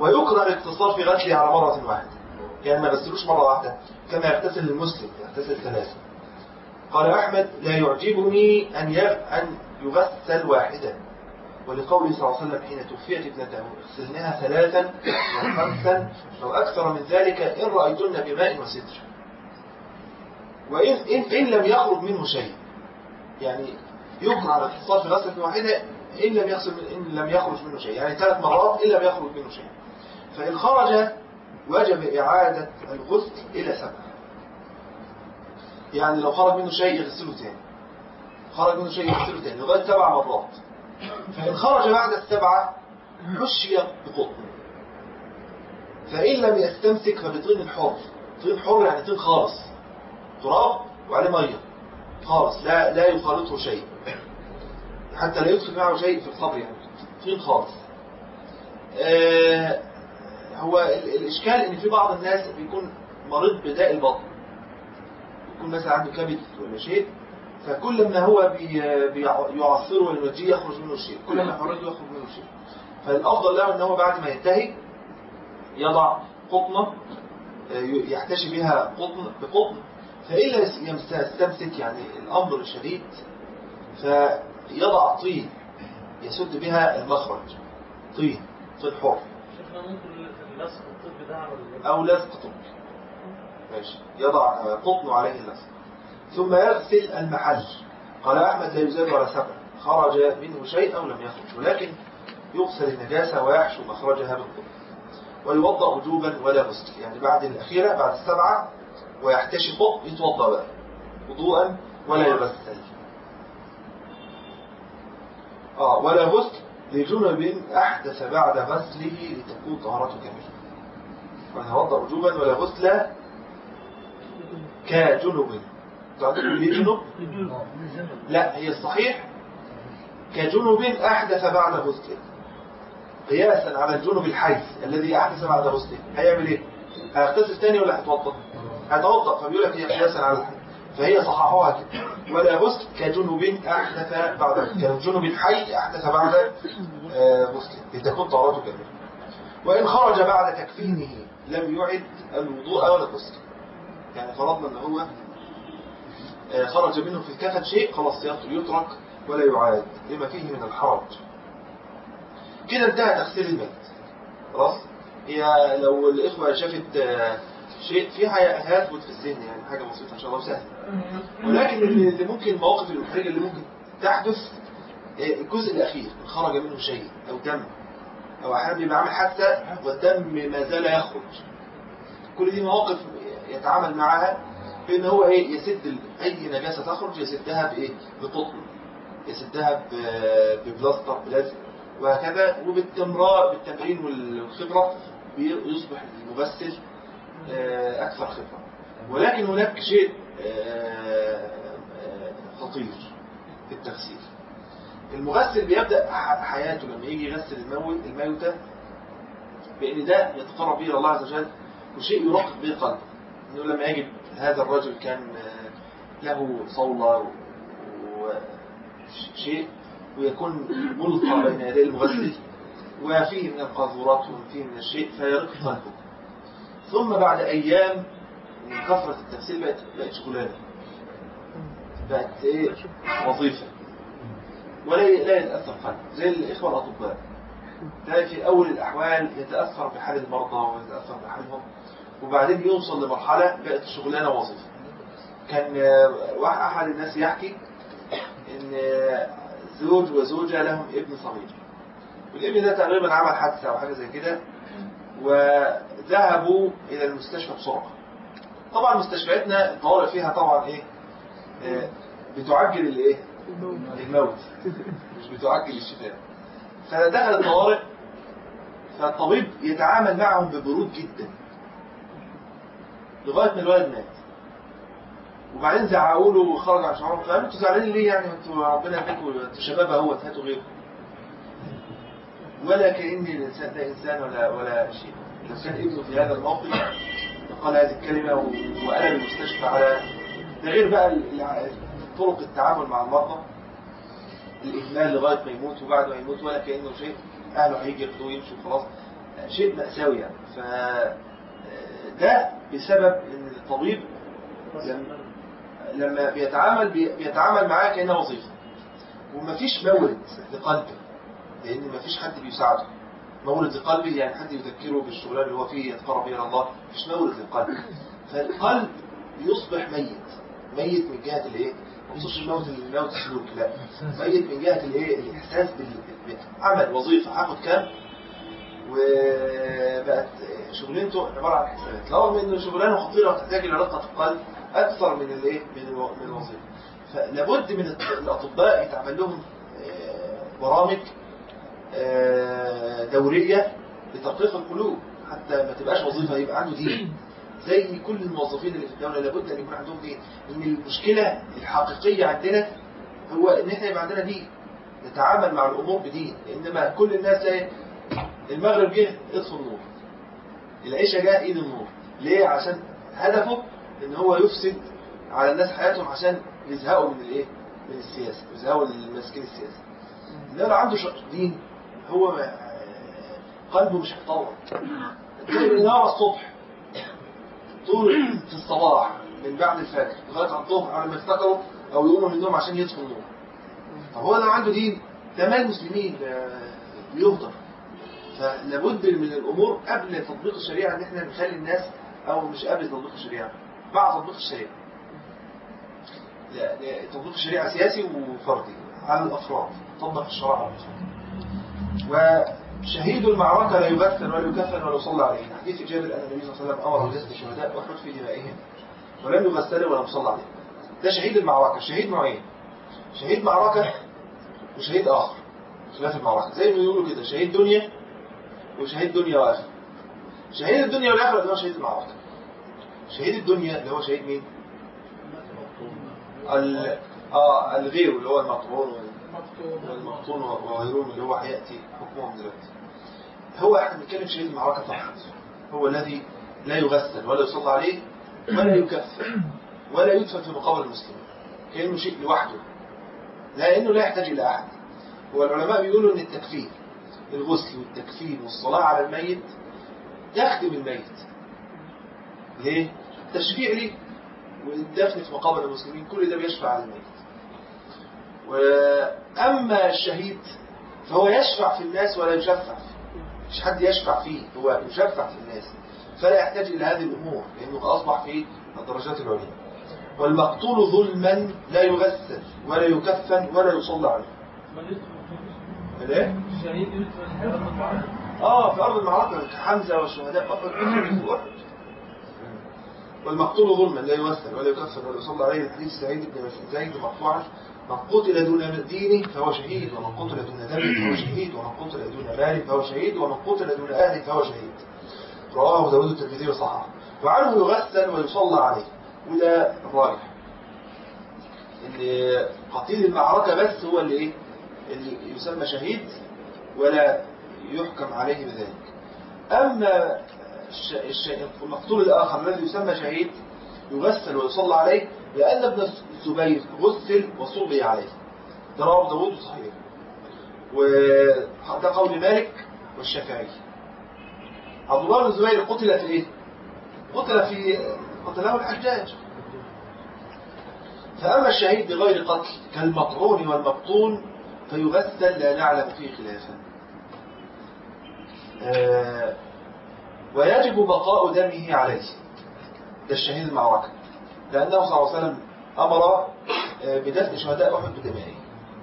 ويكره الاقتصار في غسله على مرة واحدة. يعني ما يغسلوش مرة واحدة كما يغتسل المسلم يغتسل ثلاثة. قال أحمد لا يعجبني أن. أن يغسل واحدا. ولقوله صلى الله عليه وسلم حين توفيت ابنته اغسلناها ثلاثا وخمسا أو أكثر من ذلك إن رأيتن بماء وستر وإن إن, لم يخرج منه شيء. يعني يكره الاختصار في غسلة واحدة إن لم يخرج إن لم يخرج منه شيء. يعني ثلاث مرات إن لم يخرج منه شيء. فإن خرج وجب إعادة الغسل إلى سبعة يعني لو خرج منه شيء يغسله تاني. خرج منه شيء يغسله تاني لغاية سبع مرات. فإن خرج بعد السبعة حشي بقطن فإن لم يستمسك فبطين الحر طين حر يعني طين خالص. تراب وعليه مية. خالص. لا لا يخالطه شيء. حتى لا يدخل معه شيء في القبر يعني. طين خالص. آه هو ال- الإشكال إن في بعض الناس بيكون مريض بداء البطن. يكون مثلا عنده كبد ولا شيء. فكل ما هو بي- بيعصره وينجيه يخرج منه شيء كل ما يخرج يخرج منه شيء. فالأفضل له إن هو بعد ما ينتهي يضع قطنة آه، يحتشي بها قطن بقطن فإن لم يستمسك يعني الأمر شديد فيضع طين يسد بها المخرج. طين طين حر. أو لزق طب. ماشي. يضع آه، قطن عليه اللزق ثم يغسل المحل. قال أحمد لا يزال ولا سبع خرج منه شيء أو لم يخرج ولكن يغسل النجاسة ويحشو مخرجها بالقطن ويوضأ وجوبا ولا غسل. يعني بعد الأخيرة بعد السبعة ويحتشي قطن يتوضأ بقى. وضوءا ولا يغسل. آه ولا غسل لجنب أحدث بعد غسله لتكون طهارته كاملة. ويتوضأ وجوبا ولا غسل كجنب. لا هي الصحيح كجنب أحدث بعد غسله قياسا على الجنب الحي الذي أحدث بعد غسله هيعمل إيه؟ هيغتسل تاني ولا هيتوضأ؟ هيتوضأ فبيقول لك هي قياسا على الحي فهي صححوها كده. ولا غسل كجنب أحدث بعد كجنب حي أحدث بعد غسله لتكون طهارته كاملة وإن خرج بعد تكفينه لم يعد الوضوء ولا الغسل يعني فرضنا إن هو خرج منه في الكفن شيء خلاص يترك ولا يعاد لما فيه من الحرج. كده انتهى تغسيل الميت خلاص؟ هي لو الإخوة شافت آه، شيء في حاجة هيثبت في الذهن يعني حاجة بسيطة إن شاء الله وسهلة. ولكن اللي اللي ممكن المواقف المحرجة اللي ممكن تحدث آه، الجزء الأخير خرج منه شيء أو دم أو أحيانا بيبقى عامل حادثة والدم ما زال يخرج. كل دي مواقف يتعامل معها بأن هو إيه؟ يسد أي نجاسة تخرج يسدها بإيه؟ بقطن يسدها ببلاستر بلازم. وهكذا وبالتمرار بالتمرين والخبرة بي- يصبح المغسل آه، أكثر خبرة. ولكن هناك شيء آه، آه، خطير في التغسيل. المغسل بيبدأ حياته لما يجي يغسل الموت الموتى بأن ده يتقرب به الله عز وجل وشيء يرقق به قلبه إنه لما يجد هذا الرجل كان آه، له صولة وشيء ويكون ملقى بين يدي المغسل وفيه من القاذورات وفيه من الشيء فيرق قلبه ثم بعد أيام من كثرة التغسيل بقت بقت شغلانة. بقت إيه؟ وظيفة. ولا لا يتأثر قلبه زي الإخوة الأطباء. ده في أول الأحوال يتأثر بحال المرضى ويتأثر بحالهم. وبعدين يوصل لمرحلة بقت الشغلانة وظيفة. كان آه، واحد أحد الناس يحكي إن آه، زوج وزوجة لهم ابن صغير. والابن ده تقريبا عمل حادثة أو حاجة زي كده وذهبوا إلى المستشفى بسرعة. طبعا مستشفياتنا الطوارئ فيها طبعا إيه؟ آه، بتعجل الإيه؟ الموت. مش بتعجل الشفاء. فدخل الطوارئ فالطبيب يتعامل معهم ببرود جدا. لغاية ما الولد مات. وبعدين زعقوا له وخرج عن شعورهم قالوا أنتوا زعلانين ليه يعني؟ أنتوا ربنا يهديكم أنتوا شباب اهوت هاتوا غيركم. ولا كأن الإنسان ده إنسان ولا ولا شيء. لو كان ابنه في هذا الموقف قال هذه الكلمة و- وقلب المستشفى على ده غير بقى طرق التعامل مع المرضى. الإهمال لغاية ما يموت وبعد ما يموت ولا كأنه شيء. أهله هيجي ياخدوه ويمشوا خلاص شيء مأساوي يعني. ف ده بسبب إن الطبيب لما- بيتعامل بي- بيتعامل معاه كأنها وظيفة. ومفيش مورد لقلبه لأن مفيش حد بيساعده. مورد لقلبه يعني حد يذكره بالشغلانة اللي هو فيه يتقرب إلى الله مفيش مورد للقلب. فالقلب يصبح ميت. ميت من جهة الايه؟ يوصلش الموت الموت السلوك لا. ميت من جهة الايه؟ الإحساس بال- بعمل وظيفة. هاخد كام؟ وبقت شغلانته عبارة عن حسابات رغم ان شغلانة خطيرة وتحتاج إلى رقة القلب أكثر من الإيه؟ من من الوظيفة. فلابد من الأطباء يتعمل لهم آه، برامج آه، دورية لترقيق القلوب حتى ما تبقاش وظيفة يبقى عنده دين. زي كل الموظفين اللي في الدولة لابد أن يكون عندهم دين. ان المشكلة الحقيقية عندنا هو إن إحنا يبقى عندنا دين. نتعامل مع الأمور بدين. إنما كل الناس المغرب جه اطفوا النور. العيشة جاء ايد النور. ليه؟ عشان هدفه إن هو يفسد على الناس حياتهم عشان يزهقوا من الإيه؟ من السياسة يزهقوا المسكين السياسة. انما لو عنده دين. هو قلبه مش هيتطور النهار الصبح طول في الصباح من بعد الفجر لغاية الظهر على ما يفتكروا أو يقوموا من النوم عشان يطفوا النور. طب هو لو عنده دين؟ ده مال المسلمين فلابد من الأمور قبل تطبيق الشريعة إن إحنا نخلي الناس أو مش قبل تطبيق الشريعة بعد تطبيق لا، تطبيق الشريعة سياسي وفردي على الأفراد طبق الشرع على الأفراد. وشهيد المعركة لا يغسل ولا يكفن ولا يصلى عليه حديث جابر أن النبي صلى الله عليه وسلم أمر بغسل الشهداء احد في دمائهم ولم يغسلوا ولا يصلى عليه ده شهيد المعركة شهيد نوعين. شهيد معركة وشهيد آخر. خلاف المعركة. زي ما يقولوا كده شهيد دنيا وشهيد دنيا واخره شهيد الدنيا والآخرة اللي هو شهيد المعركة. شهيد الدنيا اللي هو شهيد مين. آه الغير اللي هو المطعون وال- والمقطون وغيرهم اللي هو هيأتي حكمهم دلوقتي. هو إحنا بنتكلم شهيد المعركة فقط. هو الذي لا يغسل ولا يصلى عليه ولا يكفر ولا يدفن في مقابر المسلمين. كأنه شيء لوحده. لأنه لا يحتاج إلى أحد. والعلماء بيقولوا إن التكفير الغسل والتكفير والصلاة على الميت يخدم الميت. ليه؟ تشفيع ليه والدفن في مقابر المسلمين كل ده بيشفع على الميت. وأما الشهيد فهو يشفع في الناس ولا يشفع مش حد يشفع فيه هو يشفع في الناس. فلا يحتاج إلى هذه الأمور لأنه أصبح في الدرجات العليا. والمقتول ظلما لا يغسل ولا يكفن ولا يصلى عليه. المعركة آه في أرض المعركة كحمزة والشهداء أحد والمقتول ظلما لا يمثل ولا يكفر ولا يصلى عليه الحديث سعيد بن زيد مرفوعا من قتل دون دينه فهو شهيد ومن قتل دون دمه فهو شهيد ومن قتل دون ماله فهو شهيد ومن قتل دون أهله فهو شهيد. رواه داود الترمذي وصححه. وعنه يغسل ويصلى عليه. وده الراجح. إن قتيل المعركة بس هو اللي إيه؟ اللي يسمى شهيد ولا يحكم عليه بذلك. الش- المقتول الآخر الذي يسمى شهيد يغسل ويصلى عليه لأن ابن الزبير غسل وصلي عليه. ده رواه داوود صحيح. وده قول مالك والشافعي. عبد الله بن الزبير قتل في إيه؟ قتل في قتله الحجاج. فأما الشهيد بغير قتل كالمطعون والمقتول فيغسل لا نعلم فيه خلافا. آه، ويجب بقاء دمه عليه. ده الشهيد المعركة. لأنه صلى الله عليه وسلم أمر آه، بدفن شهداء أحد بدمائه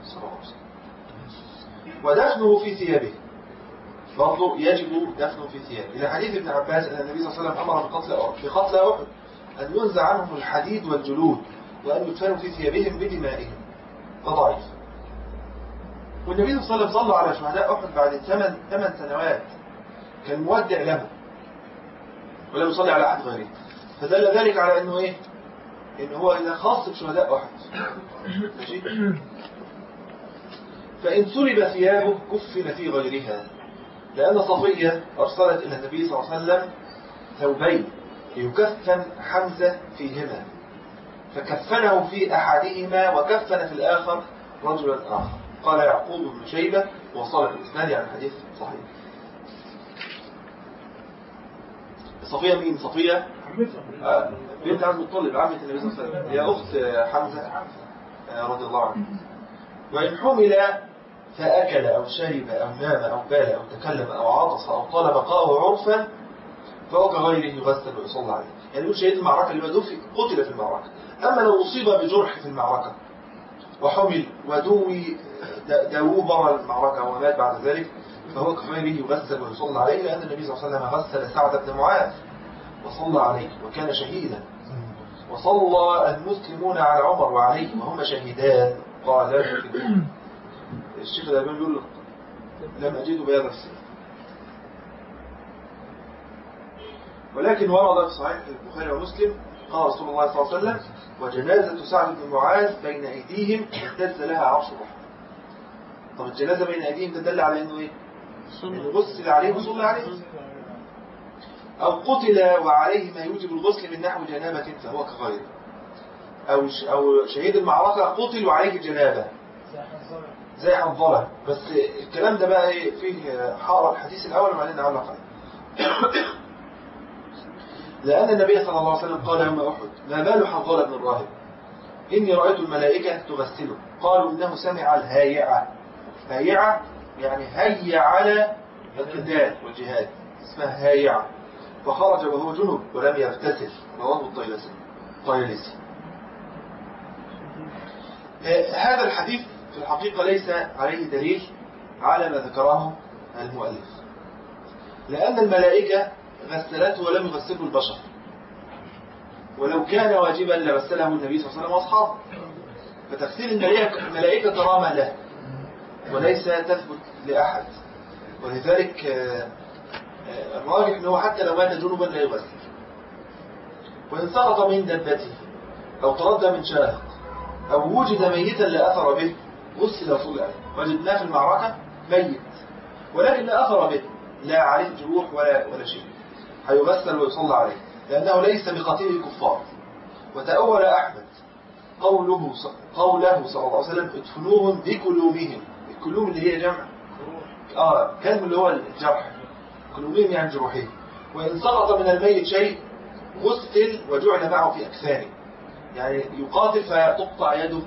صلى الله عليه وسلم. ودفنه في ثيابه. برضه يجب دفنه في ثيابه. إلى حديث ابن عباس أن النبي صلى الله عليه وسلم أمر بقتل بقتل أحد أن ينزع عنهم الحديد والجلود وأن يدفنوا في ثيابهم بدمائهم. فضعيف. والنبي صلى الله عليه وسلم صلى على شهداء أحد بعد ثمان ثمان سنوات. كان مودع له. ولم يصلي على أحد غيره. فدل ذلك على أنه إيه؟ إن هو إذا خاص بشهداء أحد. ماشي؟ فإن سلب ثيابه كفن في غيرها. لأن صفية أرسلت إلى النبي صلى الله عليه وسلم ثوبين ليكفن حمزة فيهما. فكفنه في أحدهما وكفن في الآخر رجلا آخر. قال يعقوب بن شيبة وصالح الإسناد عن الحديث صحيح. صفية مين؟ صفية؟ آه، بنت عبد المطلب عمة النبي صلى الله عليه وسلم. هي أخت حمزة آه، رضي الله عنه وإن حمل فأكل أو شرب أو نام أو بال أو تكلم أو عطس أو طال بقاؤه عرفا فهو كغيره يغسل ويصلى عليه. يعني يقول شهيد المعركة اللي في قتل في المعركة. أما لو أصيب بجرح في المعركة وحمل ودوي د- داووه برا المعركة ومات بعد ذلك فهو كغيره يغسل ويصلى عليه لأن النبي صلى الله عليه وسلم غسل سعد بن معاذ وصلى عليه وكان شهيدا. وصلى المسلمون على عمر وعليه وهم شهيدان. قال. الشيخ الألباني يقول لم أجده بهذا السنة ولكن ورد في صحيح البخاري ومسلم قال رسول الله صلى الله عليه وسلم وجنازة سعد بن معاذ بين أيديهم اهتز لها عرش الرحمن طب الجنازة بين أيديهم تدل على أنه إيه؟ أنه غسل عليه وصلى عليه أو قتل وعليه ما يوجب الغسل من نحو جنابة فهو كغيره أو أو شهيد المعركة قتل وعليه جنابة. زي حنظلة. بس الكلام ده بقى إيه؟ فيه حارة الحديث الأول وبعدين نعلق عليه. لأن النبي صلى الله عليه وسلم قال يوم أحد ما بال حنظلة بن الراهب إني رأيت الملائكة تغسله قالوا إنه سمع الهايعة هايعة يعني هيا على القتال والجهاد. اسمها هايعة فخرج وهو جنب ولم يغتسل. رواه الطيلسي. طيلسي. آه، هذا الحديث في الحقيقة ليس عليه دليل على ما ذكره المؤلف. لأن الملائكة غسلته ولم يغسله البشر. ولو كان واجبا لغسله النبي صلى الله عليه وسلم وأصحابه. فتغسيل الملائكة كرامة له. وليس تثبت لأحد. ولذلك آه، آه، الراجح أنه حتى لو مات جنبا لا يغسل. وإن سقط من دبته أو تردى من شاهق أو وجد ميتا لا أثر به غسل صلى وجدناه في المعركة ميت. ولكن لا أثر به. لا عليه جروح ولا ولا شيء. هيغسل ويصلى عليه لأنه ليس بقتيل الكفار. وتأول أحمد قوله قوله صلى الله عليه وسلم ادفنوهم بكلومهم الكلوم اللي هي جمع. آه كلم اللي هو الجرح. كلومهم يعني جروحهم. وإن سقط من الميت شيء غسل وجعل معه في أكفانه. يعني يقاتل فتقطع يده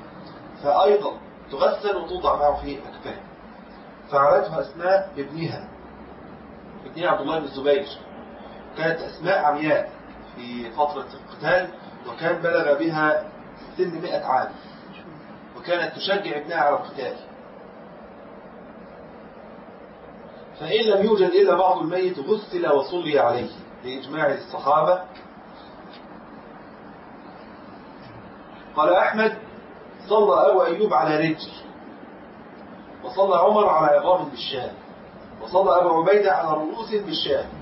فأيضا تغسل وتوضع معه في أكفانه. فعلته أسماء بابنها ابنها عبد الله بن الزبير. كانت أسماء عمياء في فترة القتال وكان بلغ بها سن مئة عام. وكانت تشجع ابنها على القتال. فإن لم يوجد إلا بعض الميت غسل وصلي عليه لإجماع الصحابة. قال أحمد صلى أبو أيوب على رجل. وصلى عمر على عظام بالشام. وصلى أبو عبيدة على رؤوس بالشام.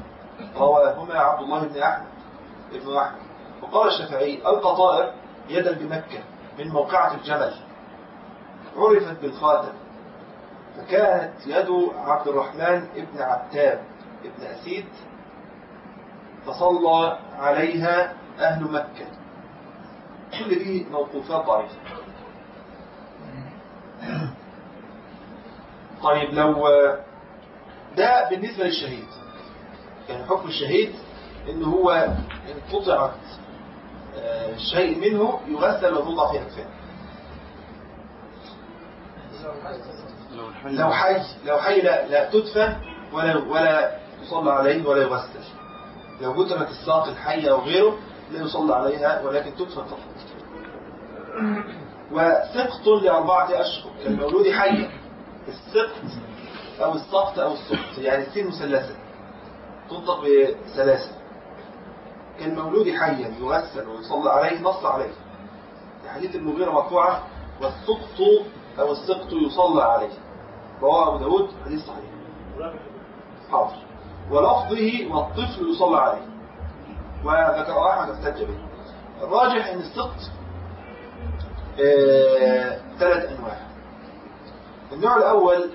رواهما عبد الله بن أحمد ابن أحمد. وقال الشافعي القطائر يدا بمكة من موقعة الجمل عرفت بالخاتم. فكانت يد عبد الرحمن ابن عتاب ابن أسيد فصلى عليها أهل مكة. كل دي موقوفات ضعيفة. طيب لو ده بالنسبة للشهيد. يعني حكم الشهيد إن هو إن قطعت آه، شيء منه يغسل ويوضع في أكفان لو الحي لو حي لو حي لا, لا تدفن ولا ولا تصلى عليه ولا يغسل. لو قتلت الساق الحية أو غيره لا يصلى عليها ولكن تدفن فقط. وسقط لأربعة أشهر كالمولود حيا السقط أو السقط أو السقط يعني السين مثلثة تنطق بثلاثة. كالمولود حيا يغسل ويصلى عليه نص عليه. في حديث المغيرة مرفوعة والسقط أو السقط يصلى عليه. رواه أبو داود حديث صحيح. حاضر. ولفظه والطفل يصلى عليه. وذكر أحمد احتج به. الراجح أن السقط آه، ثلاث أنواع. النوع الأول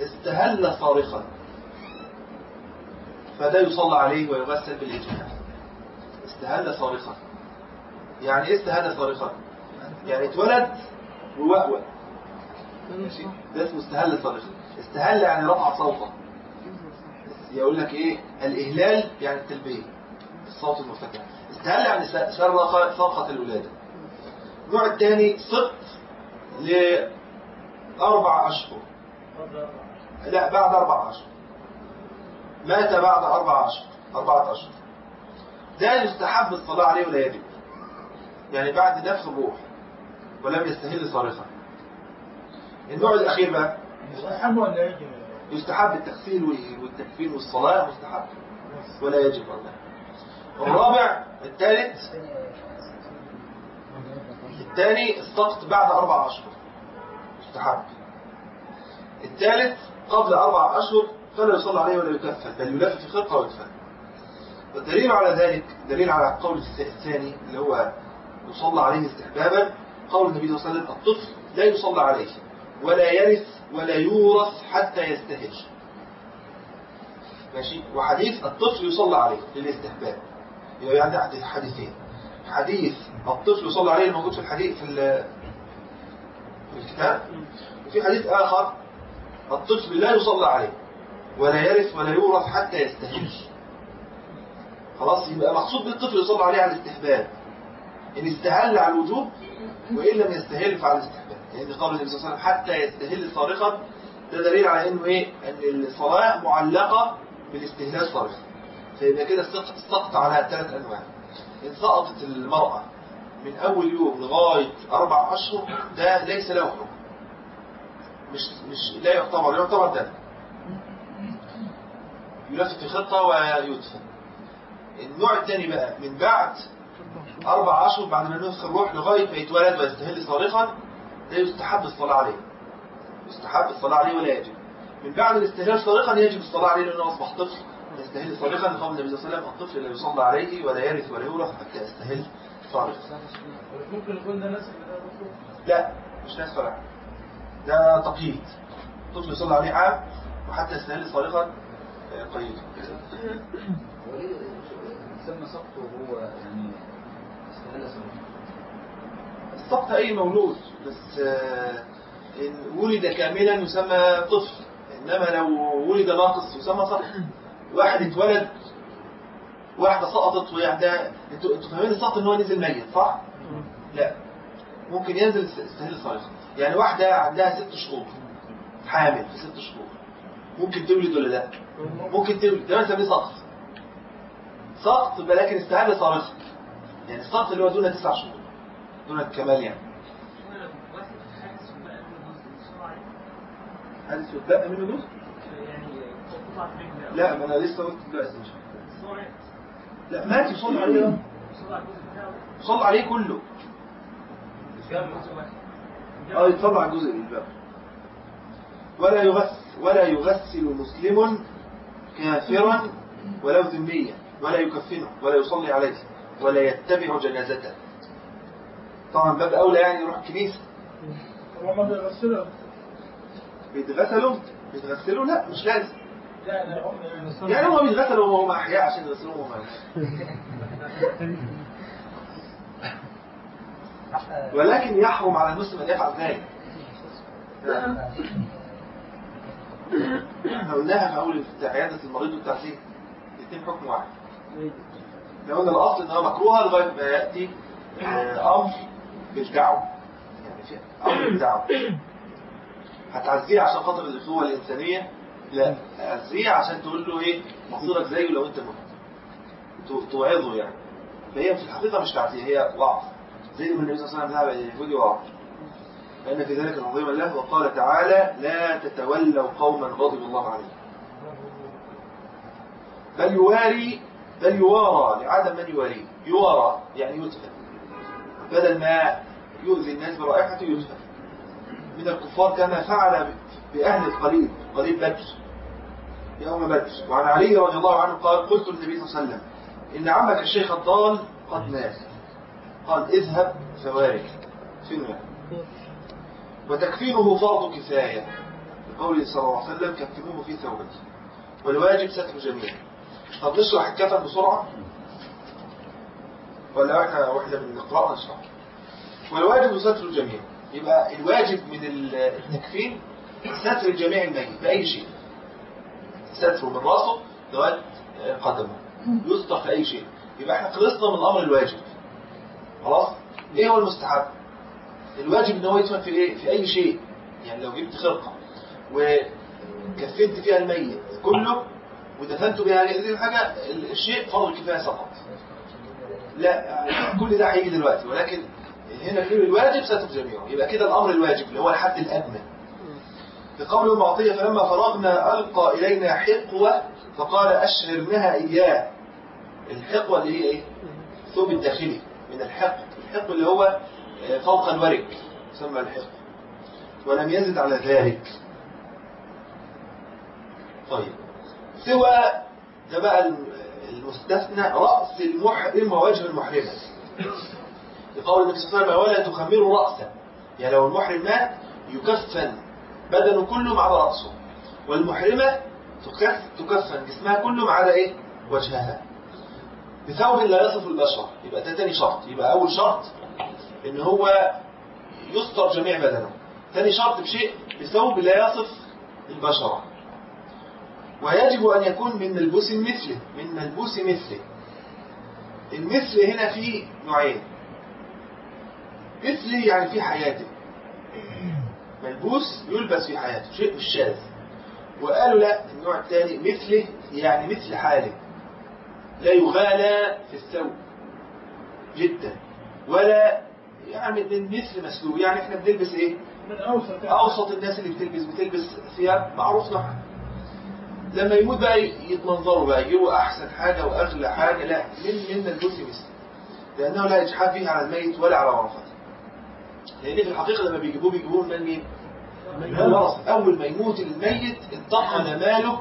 استهل صارخا. فده يصلى عليه ويغسل بالإجماع. استهل صارخا يعني إيه استهل صارخا يعني اتولد ووأوأ ماشي؟ ده اسمه استهل صارخا استهل يعني رفع صوته. يقول لك إيه؟ الإهلال يعني التلبية. الصوت المرتفع. استهل يعني س- صرخ صرخة الولادة. النوع الثاني سقط لأربع أشهر. لا بعد أربع أشهر. مات بعد أربع أشهر أربعة أشهر. ده يستحب الصلاة عليه ولا يجب؟ يعني بعد نفس الروح ولم يستهل صارخا. النوع الأخير بقى. يستحب ولا يجب؟ يستحب التغسيل وال- والتكفين والصلاة مستحب. ولا يجب والله. الرابع الثالث. الثاني السقط بعد أربع أشهر. مستحب الثالث قبل أربع أشهر فلا يصلى عليه ولا يكفن بل يلف في خرقة ويدفن والدليل على ذلك دليل على القول الثاني اللي هو يصلى عليه استحبابا قول النبي صلى الله عليه وسلم الطفل لا يصلى عليه ولا يرث ولا يورث حتى يستهج. ماشي؟ وحديث الطفل يصلى عليه للاستحباب. يبقى حديث- حديثين. حديث الطفل يصلى عليه الموجود في الحديث في ال- في الكتاب وفي حديث آخر الطفل لا يصلى عليه. ولا يرث ولا يورث حتى يستهج خلاص يبقى مقصود بالطفل يصلى عليه على الاستحباب. إن استهل على الوجوب وإن لم يستهل فعلى الاستحباب. لأن قول النبي صلى الله عليه وسلم حتى يستهل صارخا ده دليل على إنه إيه؟ أن الصلاة معلقة بالاستهلال صارخا فيبقى كده السقط على ثلاث أنواع. إن سقطت المرأة من أول يوم لغاية أربع أشهر ده ليس له حكم. مش مش لا يعتبر يعتبر دم يلف في خطة ويدفن النوع الثاني بقى من بعد أربع أشهر بعد ما ينفخ الروح لغاية ما يتولد ويستهل صارخا ده يستحب الصلاة عليه. يستحب الصلاة عليه ولا يجب. من بعد الاستهلال صارخا يجب الصلاة عليه لأنه أصبح طفل. يستهل صارخا قال النبي صلى الله عليه وسلم الطفل لا يصلى عليه ولا يرث ولا يورث حتى يستهل صارخا. ممكن يكون ده ناس لا مش ناس فرع ده تقييد. الطفل يصلى عليه عام وحتى يستهل صارخا قيد وليه سمى سقطه هو يعني استهل السقط أي مولود بس آه، إن ولد كاملا يسمى طفل إنما لو ولد ناقص يسمى سقط واحد اتولد واحدة سقطت ده أنتوا أنتوا فاهمين السقط إن هو نزل ميت صح؟ لا. ممكن ينزل استهل صارخ يعني واحدة عندها ست شهور حامل في ست شهور. ممكن تولد ولا لا؟ ممكن ده بنسميه سقط. سقط ولكن استهل صارخ يعني السقط اللي هو دون تسع شهور. دون الكمال يعني. هل يتبقى منه جزء؟ لا ما أنا لسه قلت دلوقتي مش لا مات يصلي عليه. يصلي عليه كله. آه يتصلى على الجزء الباقي ولا يغسل ولا يغسل مسلم كافرا ولو ذميا ولا يكفنه ولا يصلي عليه ولا يتبع جنازته. طبعا باب أولى يعني يروح الكنيسة هو ما بيغسلوا بيتغسلوا؟ بيتغسلوا؟ لا مش لازم. لا لا هم يعني هم بيتغسلوا وهم أحياء عشان يغسلوهم وهم ولكن يحرم على المسلم أن يفعل ذلك. قلناها في عيادة المريض والتعزيز الاثنين حكم واحد. لو قلنا الأصل إنها مكروهة لغاية ما يأتي آه، أمر بالدعوة يعني في أمر بالدعوة هتعزيه عشان خاطر الأخوة الإنسانية؟ لا. تعزيه عشان تقول له إيه مصيرك زيه لو أنت مت. تو- توعظه يعني. فهي في الحقيقة مش تعزيه هي وعظ زي ما النبي صلى الله عليه وسلم ذهب إلى اليهود وعظ لأن في ذلك عظيما له وقال تعالى لا تتولوا قوما غضب الله عليهم. بل يواري بل يوارى لعدم من يواريه يوارى يعني يدفن بدل ما يؤذي الناس برائحته يدفن من الكفار كما فعل بأهل القليب قليب بدر. يوم بدر. وعن علي رضي الله عنه قال قلت للنبي صلى الله عليه وسلم إن عمك الشيخ الضال قد مات. قال اذهب فوارك في الماء وتكفينه فرض كفاية. لقوله صلى الله عليه وسلم كفنوه في ثوبه والواجب ستر جميع. طب نشرح الكفن بسرعة. ولا إحنا وإحنا بنقرأ نشرح. والواجب ستر الجميع يبقى الواجب من التكفين ستر جميع الميت بأي شيء. ستره من راسه لغاية قدمه. يستر في أي شيء. يبقى إحنا خلصنا من الأمر الواجب. خلاص؟ إيه هو المستحب؟ الواجب إن هو يدفن في إيه؟ في أي شيء. يعني لو جبت خرقه وكفنت فيها الميت كله ودفنت بها هذه الحاجة الشيء فرض الكفاية سقط لا كل ده هيجي دلوقتي ولكن هنا في الواجب ستر جميعه يبقى كده الأمر الواجب اللي هو الحد الأدنى. في قول المعطية فلما فرغنا ألقى إلينا حقوة فقال أشعرنها إياه. الحقوة اللي هي إيه؟ الثوب الداخلي من الحق الحق اللي هو فوق الورك يسمى الحق ولم يزد على ذلك. طيب. سوى ده بقى المستثنى رأس المحرم ووجه المحرمة. لقول النبي صلى الله عليه وسلم ولا تخمروا رأسه يعني لو المحرم مات يكفن بدنه كله عدا رأسه والمحرمة تكف تكفن جسمها كله عدا إيه؟ وجهها. بثوب لا يصف البشر. يبقى ده تاني شرط. يبقى أول شرط إن هو يستر جميع بدنه. ثاني شرط بشيء بثوب لا يصف البشرة. ويجب أن يكون من ملبوس مثله من ملبوس مثله. المثل هنا فيه نوعين. مثله يعني في حياته. ملبوس يلبس في حياته شيء مش شاذ. وقالوا لا النوع الثاني مثله يعني مثل حاله لا يغالى في الثوب. جدا. ولا يعني من مثل مسلوب. يعني إحنا بنلبس إيه؟ من أوسط. أوسط الناس اللي بتلبس بتلبس ثياب معروف نوعها لما يموت بقى يتمنظروا بقى يجيبوا أحسن حاجة وأغلى حاجة. لا من من الجزء مثل. لأنه لا اجحاف فيه على الميت ولا على ورثته لأن في الحقيقة لما بيجيبوه بيجيبوه من مين؟ من الورثة أول ما يموت الميت انتقل ماله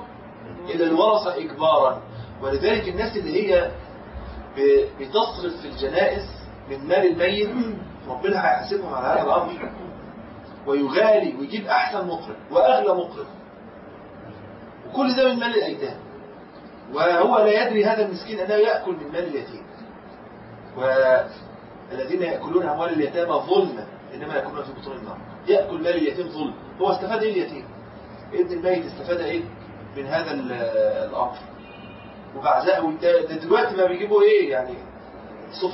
إلى الورثة اجبارا. ولذلك الناس اللي هي بتصرف في الجنائز من مال الميت ربنا هيحاسبهم على هذا الأمر. ويغالي ويجيب أحسن مقرن وأغلى مقرن وكل ده من مال الأيتام. وهو لا يدري هذا المسكين أنه يأكل من مال اليتيم. والذين يأكلون أموال اليتامى ظلما إنما يأكلون في بطون النار. يأكل مال اليتيم ظلم. هو استفاد إيه اليتيم؟ ابن الميت استفاد إيه؟ من هذا الأمر. وبعزاء ده دلوقتي ما بيجيبوا إيه يعني؟ و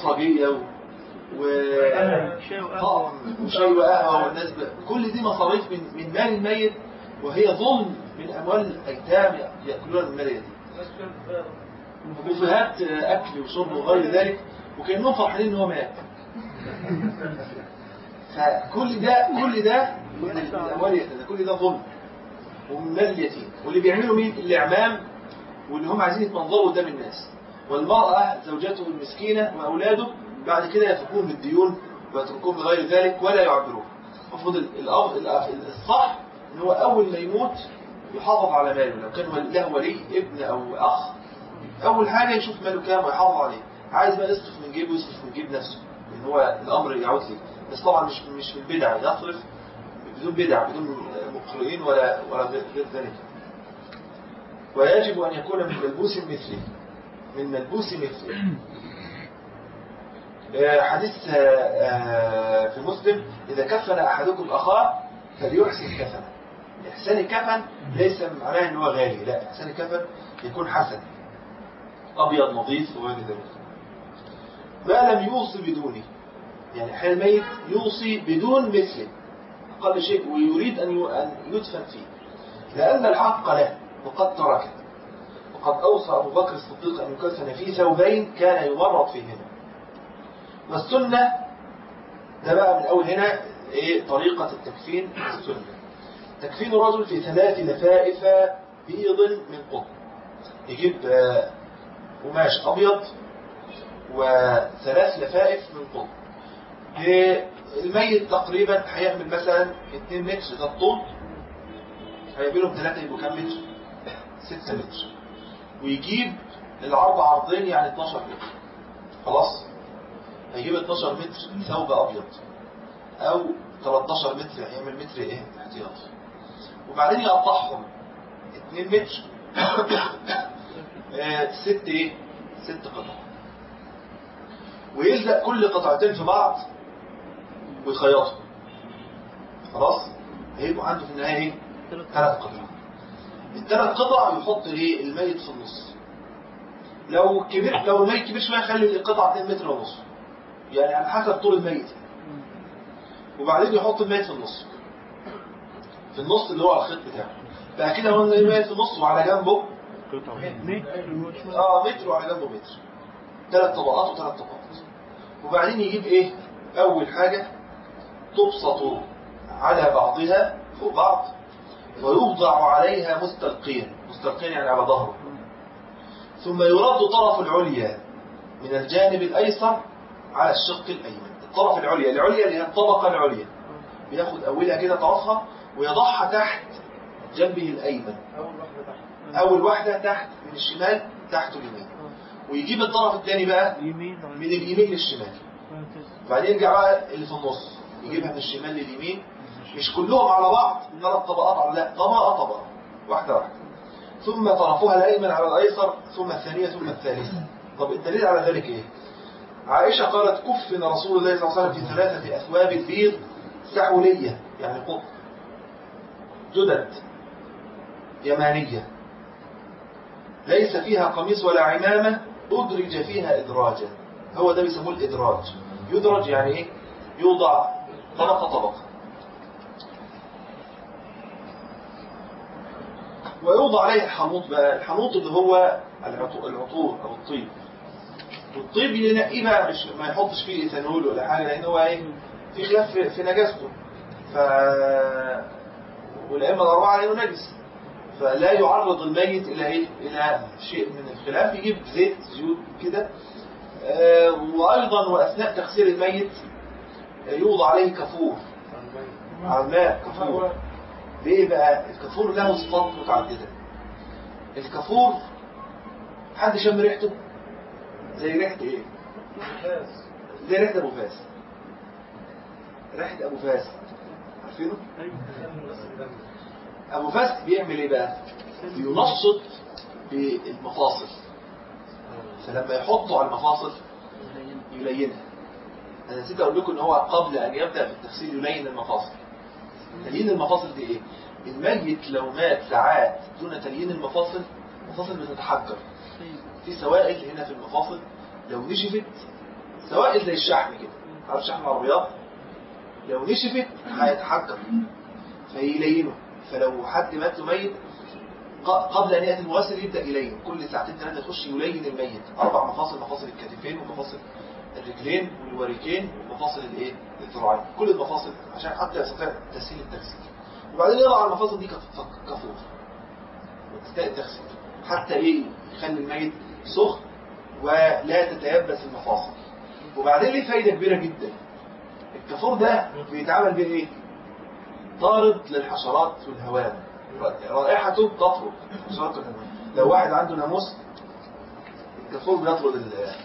وشاي وقهوه والناس. كل دي مصاريف من من مال الميت وهي ظلم من أموال الايتام ياكلون من مال اليتيم. وبوفيهات أكل وشرب وغير ذلك وكأنهم فرحانين إن هو مات. فكل ده كل ده من اليتيم. كل ده ظلم ومن مال اليتيم. واللي بيعملوا مين؟ الإعمام واللي هم عايزين يتمنظروا قدام الناس. والمرأة زوجته المسكينة وأولاده بعد كده يفكون بالديون ويتركون بغير ذلك ولا يعبرون المفروض الصح إن هو أول ما يموت يحافظ على ماله لو كان له ولي ابن أو أخ أول حاجة يشوف ماله كام ويحافظ عليه. عايز بقى يصرف من جيبه يصرف من جيب نفسه. لأن هو الأمر يعود ليه بس طبعا مش مش من البدع يصرف بدون بدع بدون مقرئين ولا ولا غير ذلك. ويجب أن يكون من ملبوس مثله. من ملبوس مثله. حديث آه، آه، في مسلم إذا كفن أحدكم أخاه فليحسن كفنه. إحسان الكفن ليس معناه إن هو غالي لا إحسان الكفن يكون حسن. أبيض نظيف وغير ذلك. ما لم يوصي بدونه. يعني حين الميت يوصي بدون مثله أقل شيء ويريد أن يدفن فيه. لأن الحق له وقد تركه. وقد أوصى أبو بكر الصديق أن يكفن في ثوبين كان يمرض فيهما والسنة ده بقى من أول هنا إيه طريقة التكفين السنة تكفين الرجل في ثلاث لفائف بيض من قطن. يجيب آه، قماش أبيض وثلاث لفائف من قطن. الميت تقريبا هيعمل مثلا 2 متر ده الطول. هيعملهم ثلاثة يبقوا كام متر؟ 6 متر. ويجيب العرض عرضين يعني 12 متر. خلاص؟ هيجيب 12 متر ثوب أبيض أو 13 متر هيعمل متر إيه؟ احتياطي وبعدين يقطعهم. 2 متر. آه، ست إيه؟ ست قطع. ويلزق كل قطعتين في بعض ويخيطهم. خلاص؟ هيبقوا عنده في النهاية إيه؟ ثلاث قطع. الثلاث قطع يحط إيه؟ الميت في النص. لو كبير لو الميت كبير شوية خلي القطعه 2 متر ونص. يعني على حسب طول الميت. وبعدين يحط الميت في النص. في النص اللي هو على الخيط بتاعه. بقى كده هو الميت في النص وعلى جنبه آه متر وعلى جنبه متر. ثلاث طبقات وثلاث طبقات. وبعدين يجيب إيه؟ أول حاجة تبسط على بعضها فوق بعض ويوضع عليها مستلقيا مستلقيا يعني على ظهره. ثم يرد طرف العليا من الجانب الأيسر على الشق الأيمن الطرف العليا العليا اللي هي الطبقة العليا. بياخد أولها كده طرفها ويضعها تحت جنبه الأيمن. أول واحدة تحت. من الشمال تحت اليمين. ويجيب الطرف الثاني بقى من اليمين للشمال. بعدين يرجع بقى اللي في النص يجيبها من الشمال لليمين. مش كلهم على بعض ثلاث طبقات على لا طبقة طبقة. واحدة واحدة. ثم طرفها الأيمن على الأيسر ثم الثانية ثم الثالثة. طب الدليل على ذلك إيه؟ عائشة قالت كفن رسول الله صلى الله عليه وسلم في ثلاثة أثواب بيض سحولية يعني قطن جدد يمانية ليس فيها قميص ولا عمامة أدرج فيها إدراجا. هو ده بيسموه الإدراج. يدرج يعني إيه؟ يوضع طبقة طبقة ويوضع عليه الحنوط بقى. الحنوط اللي هو العطو- العطور أو الطيب. والطيب ينقيه بقى مش ما يحطش فيه إيثانول ولا حاجة لأن هو إيه؟ في خلاف في, نجاسته. ف والأئمة الأربعة لأنه نجس فلا يعرض الميت إلى إيه؟ إلى شيء من الخلاف يجيب زيت زيوت كده. آه، وأيضا وأثناء تغسيل الميت يوضع عليه كافور على الماء كافور ليه بقى؟ الكافور له صفات متعددة. الكافور حد شم ريحته. زي ريحة إيه؟ زي ريحة أبو فاس. ريحة أبو فاس. عارفينه؟ أبو فاس بيعمل إيه بقى؟ ينشط بالمفاصل. فلما يحطه على المفاصل يلينها. أنا نسيت أقول لكم إن هو قبل أن يبدأ في التغسيل يلين المفاصل. تليين المفاصل دي إيه؟ الميت لو مات ساعات دون تليين المفاصل المفاصل بتتحجر. في سوائل هنا في المفاصل. لو نشفت سوائل زي الشحم كده عارف شحم العربيات لو نشفت هيتحجر فيلينه. فلو حد مات ميت قبل أن يأتي المغسل يبدأ يلين. كل ساعتين ثلاثة يخش يلين الميت. أربع مفاصل مفاصل الكتفين ومفاصل الرجلين والوريكين ومفاصل الإيه؟ الذراعين. كل المفاصل عشان حتى يستطيع تسهيل التغسيل. وبعدين يضع المفاصل دي كف- كفور. وتستاء التغسيل. حتى إيه؟ يخلي الميت سخن ولا تتيبس المفاصل وبعدين ليه فايدة كبيرة جدا؟ الكافور ده بيتعمل بيه إيه طارد للحشرات والهوام رائحته تطرد الحشرات والهوام لو واحد عنده ناموس الكافور بيطرد ال-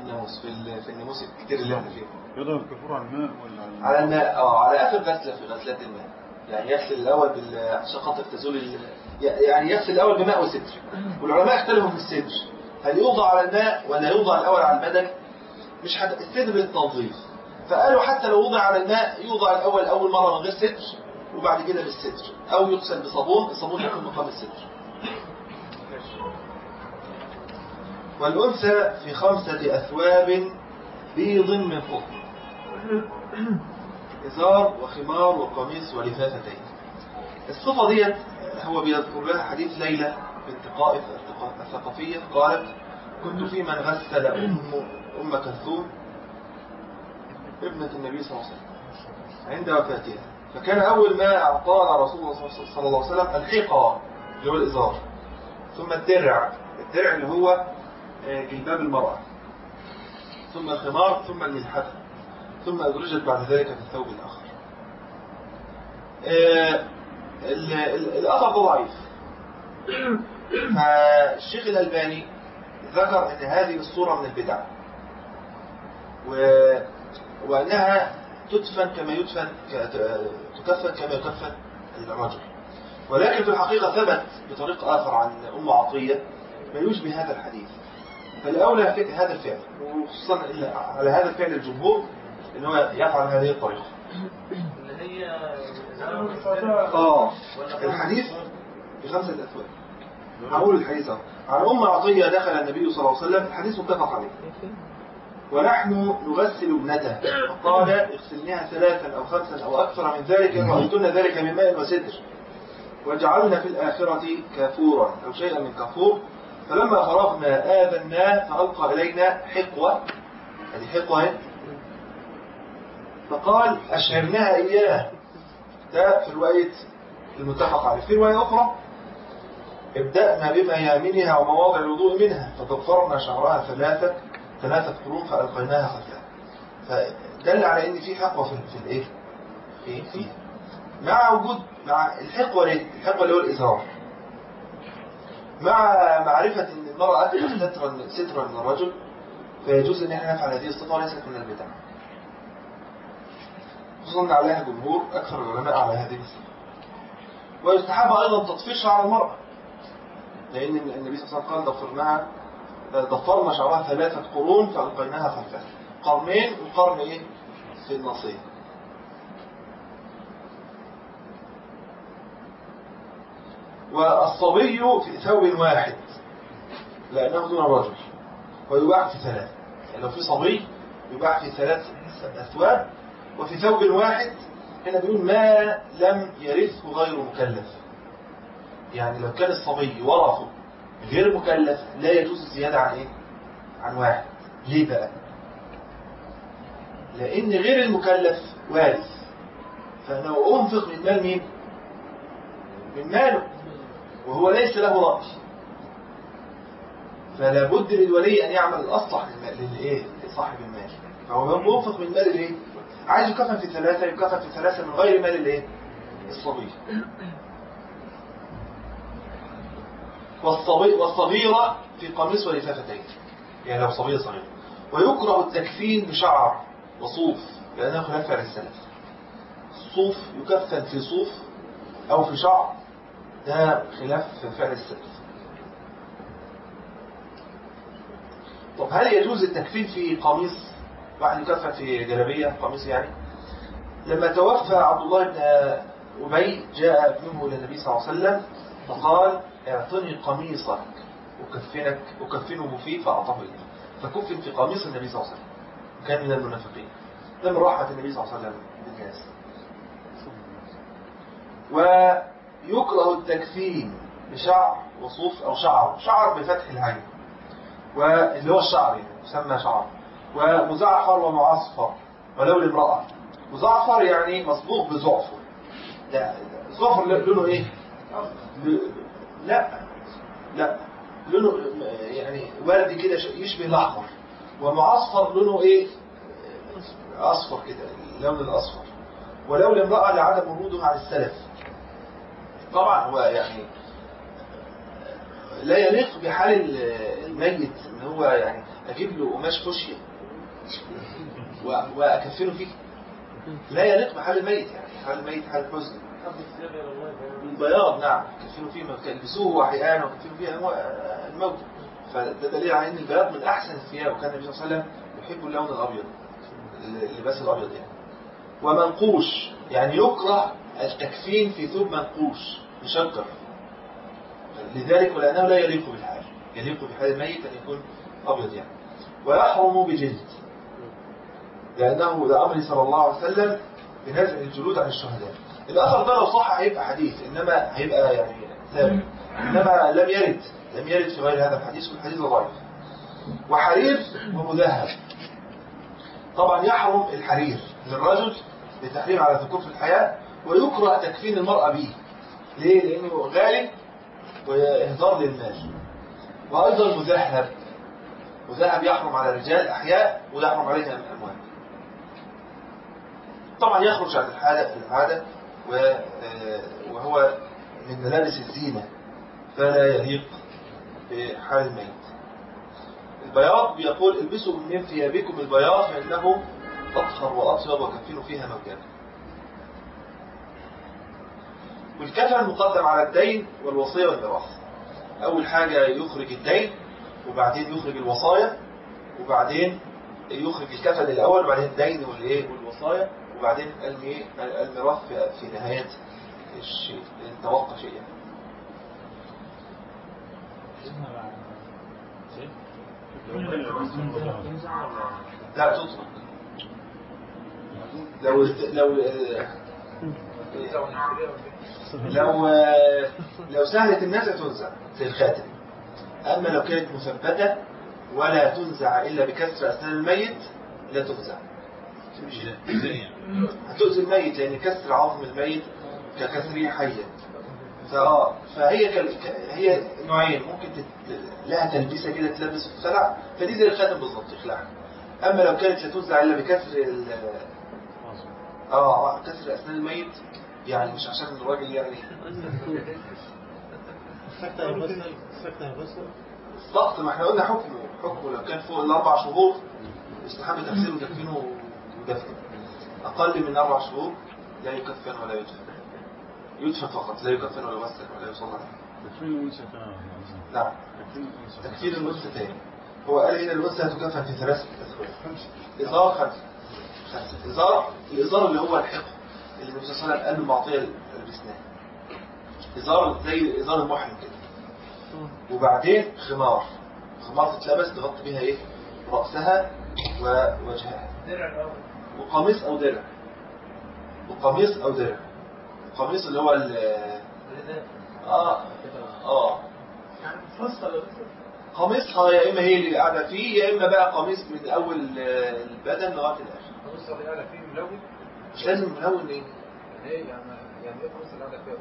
الناموس في في الناموس الكتير اللي إحنا فيه يضرب الكفور على الماء ولا على على الماء؟ آه على آخر غسلة في غسلات الماء. يعني يغسل الأول بال عشان خاطر تزول ال... يعني يغسل الأول بماء وستر والعلماء اختلفوا في الستر هل يوضع على الماء ولا يوضع الأول على البدن مش حد... الستر للتنظيف فقالوا حتى لو وضع على الماء يوضع الأول أول مرة من غير ستر وبعد كده بالستر أو يغسل بصابون الصابون يكون مقام الستر والأنثى في خمسة أثواب بيض من فضة إزار وخمار وقميص ولفافتين الصفة ديت هو بيذكر لها حديث ليلى بنت قائف الثقفية قالت كنت في من غسل أم, أم كلثوم ابنة النبي صلى الله عليه وسلم عند وفاتها. فكان أول ما أعطانا رسول الله صلى الله عليه وسلم الحيقة اللي هو الإزار. ثم الدرع الدرع اللي هو آه، جلباب المرأة. ثم الخمار ثم الملحفة ثم أدرجت بعد ذلك في الثوب الآخر. آه، ال- ال- الأثر ضعيف. فالشيخ الألباني ذكر أن هذه الصورة من البدع. و... وأنها تدفن كما يدفن تكفن كما يكفن الرجل. ولكن في الحقيقة ثبت بطريق آخر عن أم عطية ما يشبه هذا الحديث. فالأولى هذا الفعل وخصوصا على هذا الفعل الجمهور ان هو يفعل هذه الطريقة. اللي هي آه الحديث في خمسة أثواب هقول الحديث عن أم عطية دخل النبي صلى الله عليه وسلم الحديث متفق عليه. ونحن نغسل ابنته. فقال اغسلنها ثلاثا أو خمسا أو أكثر من ذلك إن رأيتن ذلك من ماء وسدر. وجعلنا في الآخرة كافورا أو شيئا من كافور. فلما فرغنا آذناه فألقى إلينا حقوة. هذه حقوة اهي. فقال أشعرناها إياه. ده في رواية المتفق عليه. في رواية أخرى ابدأنا بميامنها ومواضع الوضوء منها فضفرنا شعرها ثلاثة ثلاثة قرون فألقيناها خلفها. فدل على إن في حقوة في, في الإيه؟ في فيها مع وجود مع الحقوة ليه؟ الحقوة اللي هو الإزار مع معرفة إن المرأة سترا سترا من الرجل فيجوز إن إحنا نفعل هذه الصفة وليست من البدع. خصوصا عليها جمهور أكثر العلماء على هذه الصفة ويستحب أيضا تطفير شعر المرأة. لأن النبي صلى الله عليه وسلم قال ضفرناها ضفرنا شعرها ثلاثة قرون فألقيناها خلفها قرنين وقرن إيه؟ في النصيب. والصبي في ثوب واحد لأنه دون الرجل ويباع في ثلاث. يعني لو في صبي يباع في ثلاث أثواب وفي ثوب واحد هنا بيقول ما لم يرثه غير مكلف. يعني لو كان الصبي ورثه غير مكلف لا يجوز الزيادة عن إيه؟ عن واحد. ليه بقى؟ لأن غير المكلف وارث. فلو أنفق من مال مين؟ من ماله. وهو ليس له رأي فلا بد للولي أن يعمل الاصلح للإيه؟ لصاحب المال. فهو ينفق من مال الإيه؟ عايز يكفن في ثلاثة يكفن في ثلاثة من غير مال الايه؟ الصبي والصبي والصغيرة في قميص ولفافتين يعني لو صبية صغيرة ويكره التكفين بشعر وصوف لأنه خلاف فعل السلف الصوف يكفن في صوف أو في شعر ده خلاف فعل السلف طب هل يجوز التكفين في قميص واحد يكفن في جلابية قميص يعني. لما توفى عبد الله بن أبي جاء ابنه إلى النبي صلى الله عليه وسلم فقال اعطني قميصك أكفنك أكفنه فيه فأعطاه إليه فكفن في قميص النبي صلى الله عليه وسلم كان من المنافقين. لما راحت النبي صلى الله عليه وسلم بالناس ويكره التكفين بشعر وصوف أو شعر شعر بفتح العين. واللي هو الشعر يعني يسمى شعر. ومزعفر ومعصفر ولو لامرأة. مزعفر يعني مصبوغ بزعفر. لا زعفر لونه إيه؟ لا لا. لونه يعني وردي كده يشبه الأحمر. ومعصفر لونه إيه؟ أصفر كده اللون الأصفر. ولو لامرأة لعدم ورودها عن السلف. طبعا هو يعني لا يليق بحال ال- الميت إن هو يعني أجيب له قماش فوشيا و- واكفنه فيه. لا يليق بحال الميت يعني حال الميت حال حزن البياض نعم. كفنوا فيه يلبسوه أحيانا وكفنوا فيه الموت. فده دليل على إن البياض من أحسن الثياب وكان النبي صلى الله عليه وسلم يحب اللون الأبيض اللباس الأبيض يعني. ومنقوش يعني يكره التكفين في ثوب منقوش مشجر لذلك ولأنه لا يليق بالحال. يليق بحال الميت أن يكون أبيض يعني. ويحرم بجلد. لأنه ده أمر صلى الله عليه وسلم بنزع الجلود عن الشهداء. الأثر ده لو صح هيبقى حديث إنما هيبقى يعني ثابت. إنما لم يرد لم يرد في غير هذا الحديث والحديث ضعيف. وحرير ومذهب. طبعا يحرم الحرير للرجل للتحريم على ذكور في الحياة ويكره تكفين المرأة به. ليه؟ لأنه غالب وإهدار للمال. وأيضا مذهب. مذهب يحرم على الرجال أحياء ويحرم عليها طبعا يخرج عن الحالة العادة و- آه، وهو من ملابس الزينة فلا يليق بحال الميت. البياض بيقول البسوا من ثيابكم البياض فإنه أطهر وأطيب وكفنوا فيها موتاكم والكفن مقدم على الدين والوصية والميراث. أول حاجة يخرج الدين وبعدين يخرج الوصايا وبعدين يخرج الكفن الأول وبعدين الدين والإيه؟ والوصايا. وبعدين؟ الميراث في في نهاية الشيء توقع شيء. لا تطلق لو لو لو لو سهلت الناس تنزع زي الخاتم أما لو كانت مثبتة ولا تنزع إلا بكسر أسنان الميت لا تنزع هتؤذي الميت لأن كسر عظم الميت ككسره حيا فآه فهي. ك- هي نوعين. ممكن تت... لها تلبسة كده تلبس في الخلع فدي زي الخاتم بالظبط يخلعها أما لو كانت لا تنزع إلا بكسر ال... آه كسر أسنان الميت يعني مش عشان الراجل يعني. الضغط ما إحنا قلنا حكمه حكمه لو كان فوق الأربع شهور يستحب تغسيله وتكفينه ودفنه أقل من أربع شهور لا يكفن ولا يدفن يدفن فقط لا يكفن ولا يغسل ولا يصلى عليه تكفين الأنثى نعم. تكفير الأنثى تاني هو قال هنا الأنثى هتكفن في ثلاث أسبوع إزار خمسة. خمسة إزار الإزار اللي هو الحق اللي النبي صلى الله عليه وسلم قال له معطية البسناه إزار زي إزار المحرم كده. وبعدين خمار. خمار تتلبس تغطي بيها إيه؟ رأسها ووجهها وقميص أو درع. وقميص أو درع. القميص اللي هو ال آه. آه. يعني مفصل قميصها يا إما هي اللي قاعدة فيه يا إما بقى قميص من أول آه، البدن لغاية الآخر. القصة اللي قاعدة فيه ملون مش لازم ملون إيه يعني إيه يعني يعني إيه القصة اللي قاعدة فيها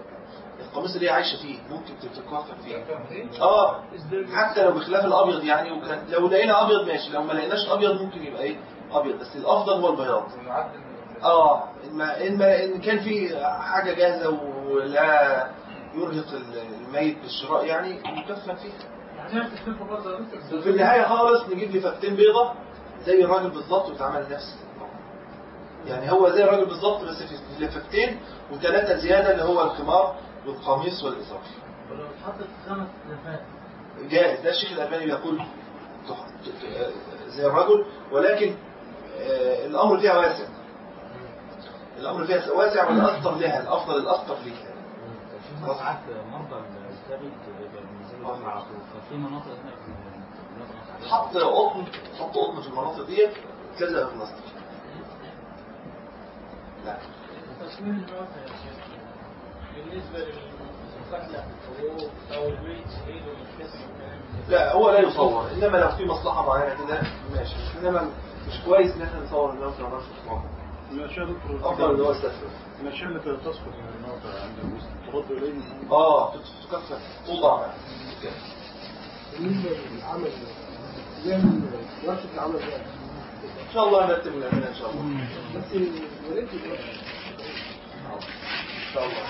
القميص اللي هي عايشة فيه ممكن تتكفن فيه. إيه؟ آه حتى لو بخلاف الأبيض يعني وكان لو لقينا أبيض ماشي لو ما لقيناش أبيض ممكن يبقى إيه؟ ابيض بس الأفضل هو البياض. آه إن ما إن, كان في حاجة جاهزة ولا يرهق الميت بالشراء يعني يكفن فيها. يعني وفي النهاية خالص نجيب لي فكتين بيضة زي الراجل بالظبط وتعمل نفس. يعني هو زي الراجل بالظبط بس في لفتين وثلاثه زيادة اللي هو الخمار والقميص والازار ولو اتحطت خمس لفات جائز ده الشيخ الألباني بيقول زي الرجل ولكن الأمر فيها واسع. الأمر فيها واسع والأسطر لها الأفضل الأسطر ليها. في ساعات مرضى على طول. ففي مناطق حط قطن حط قطن في المناطق دي تلزق في البلاستيك لا. تصميم الموتى يا شيخ بالنسبة للمخلع أو البيت. لا هو لا يصور إنما لو في مصلحة معينة كده ماشي. إنما مش كويس إن إحنا نصور مصلحة من الأشياء دكتور أفضل إن هو يستسلم من الأشياء التي تسقط من الموتى عند المسلم ترد إليهم آه تتكفل توضع بالنسبة للعمل يعمل ورشة العمل ده. إن شاء الله نرتب إن شاء الله. بس يا ريت يبقى إن شاء الله.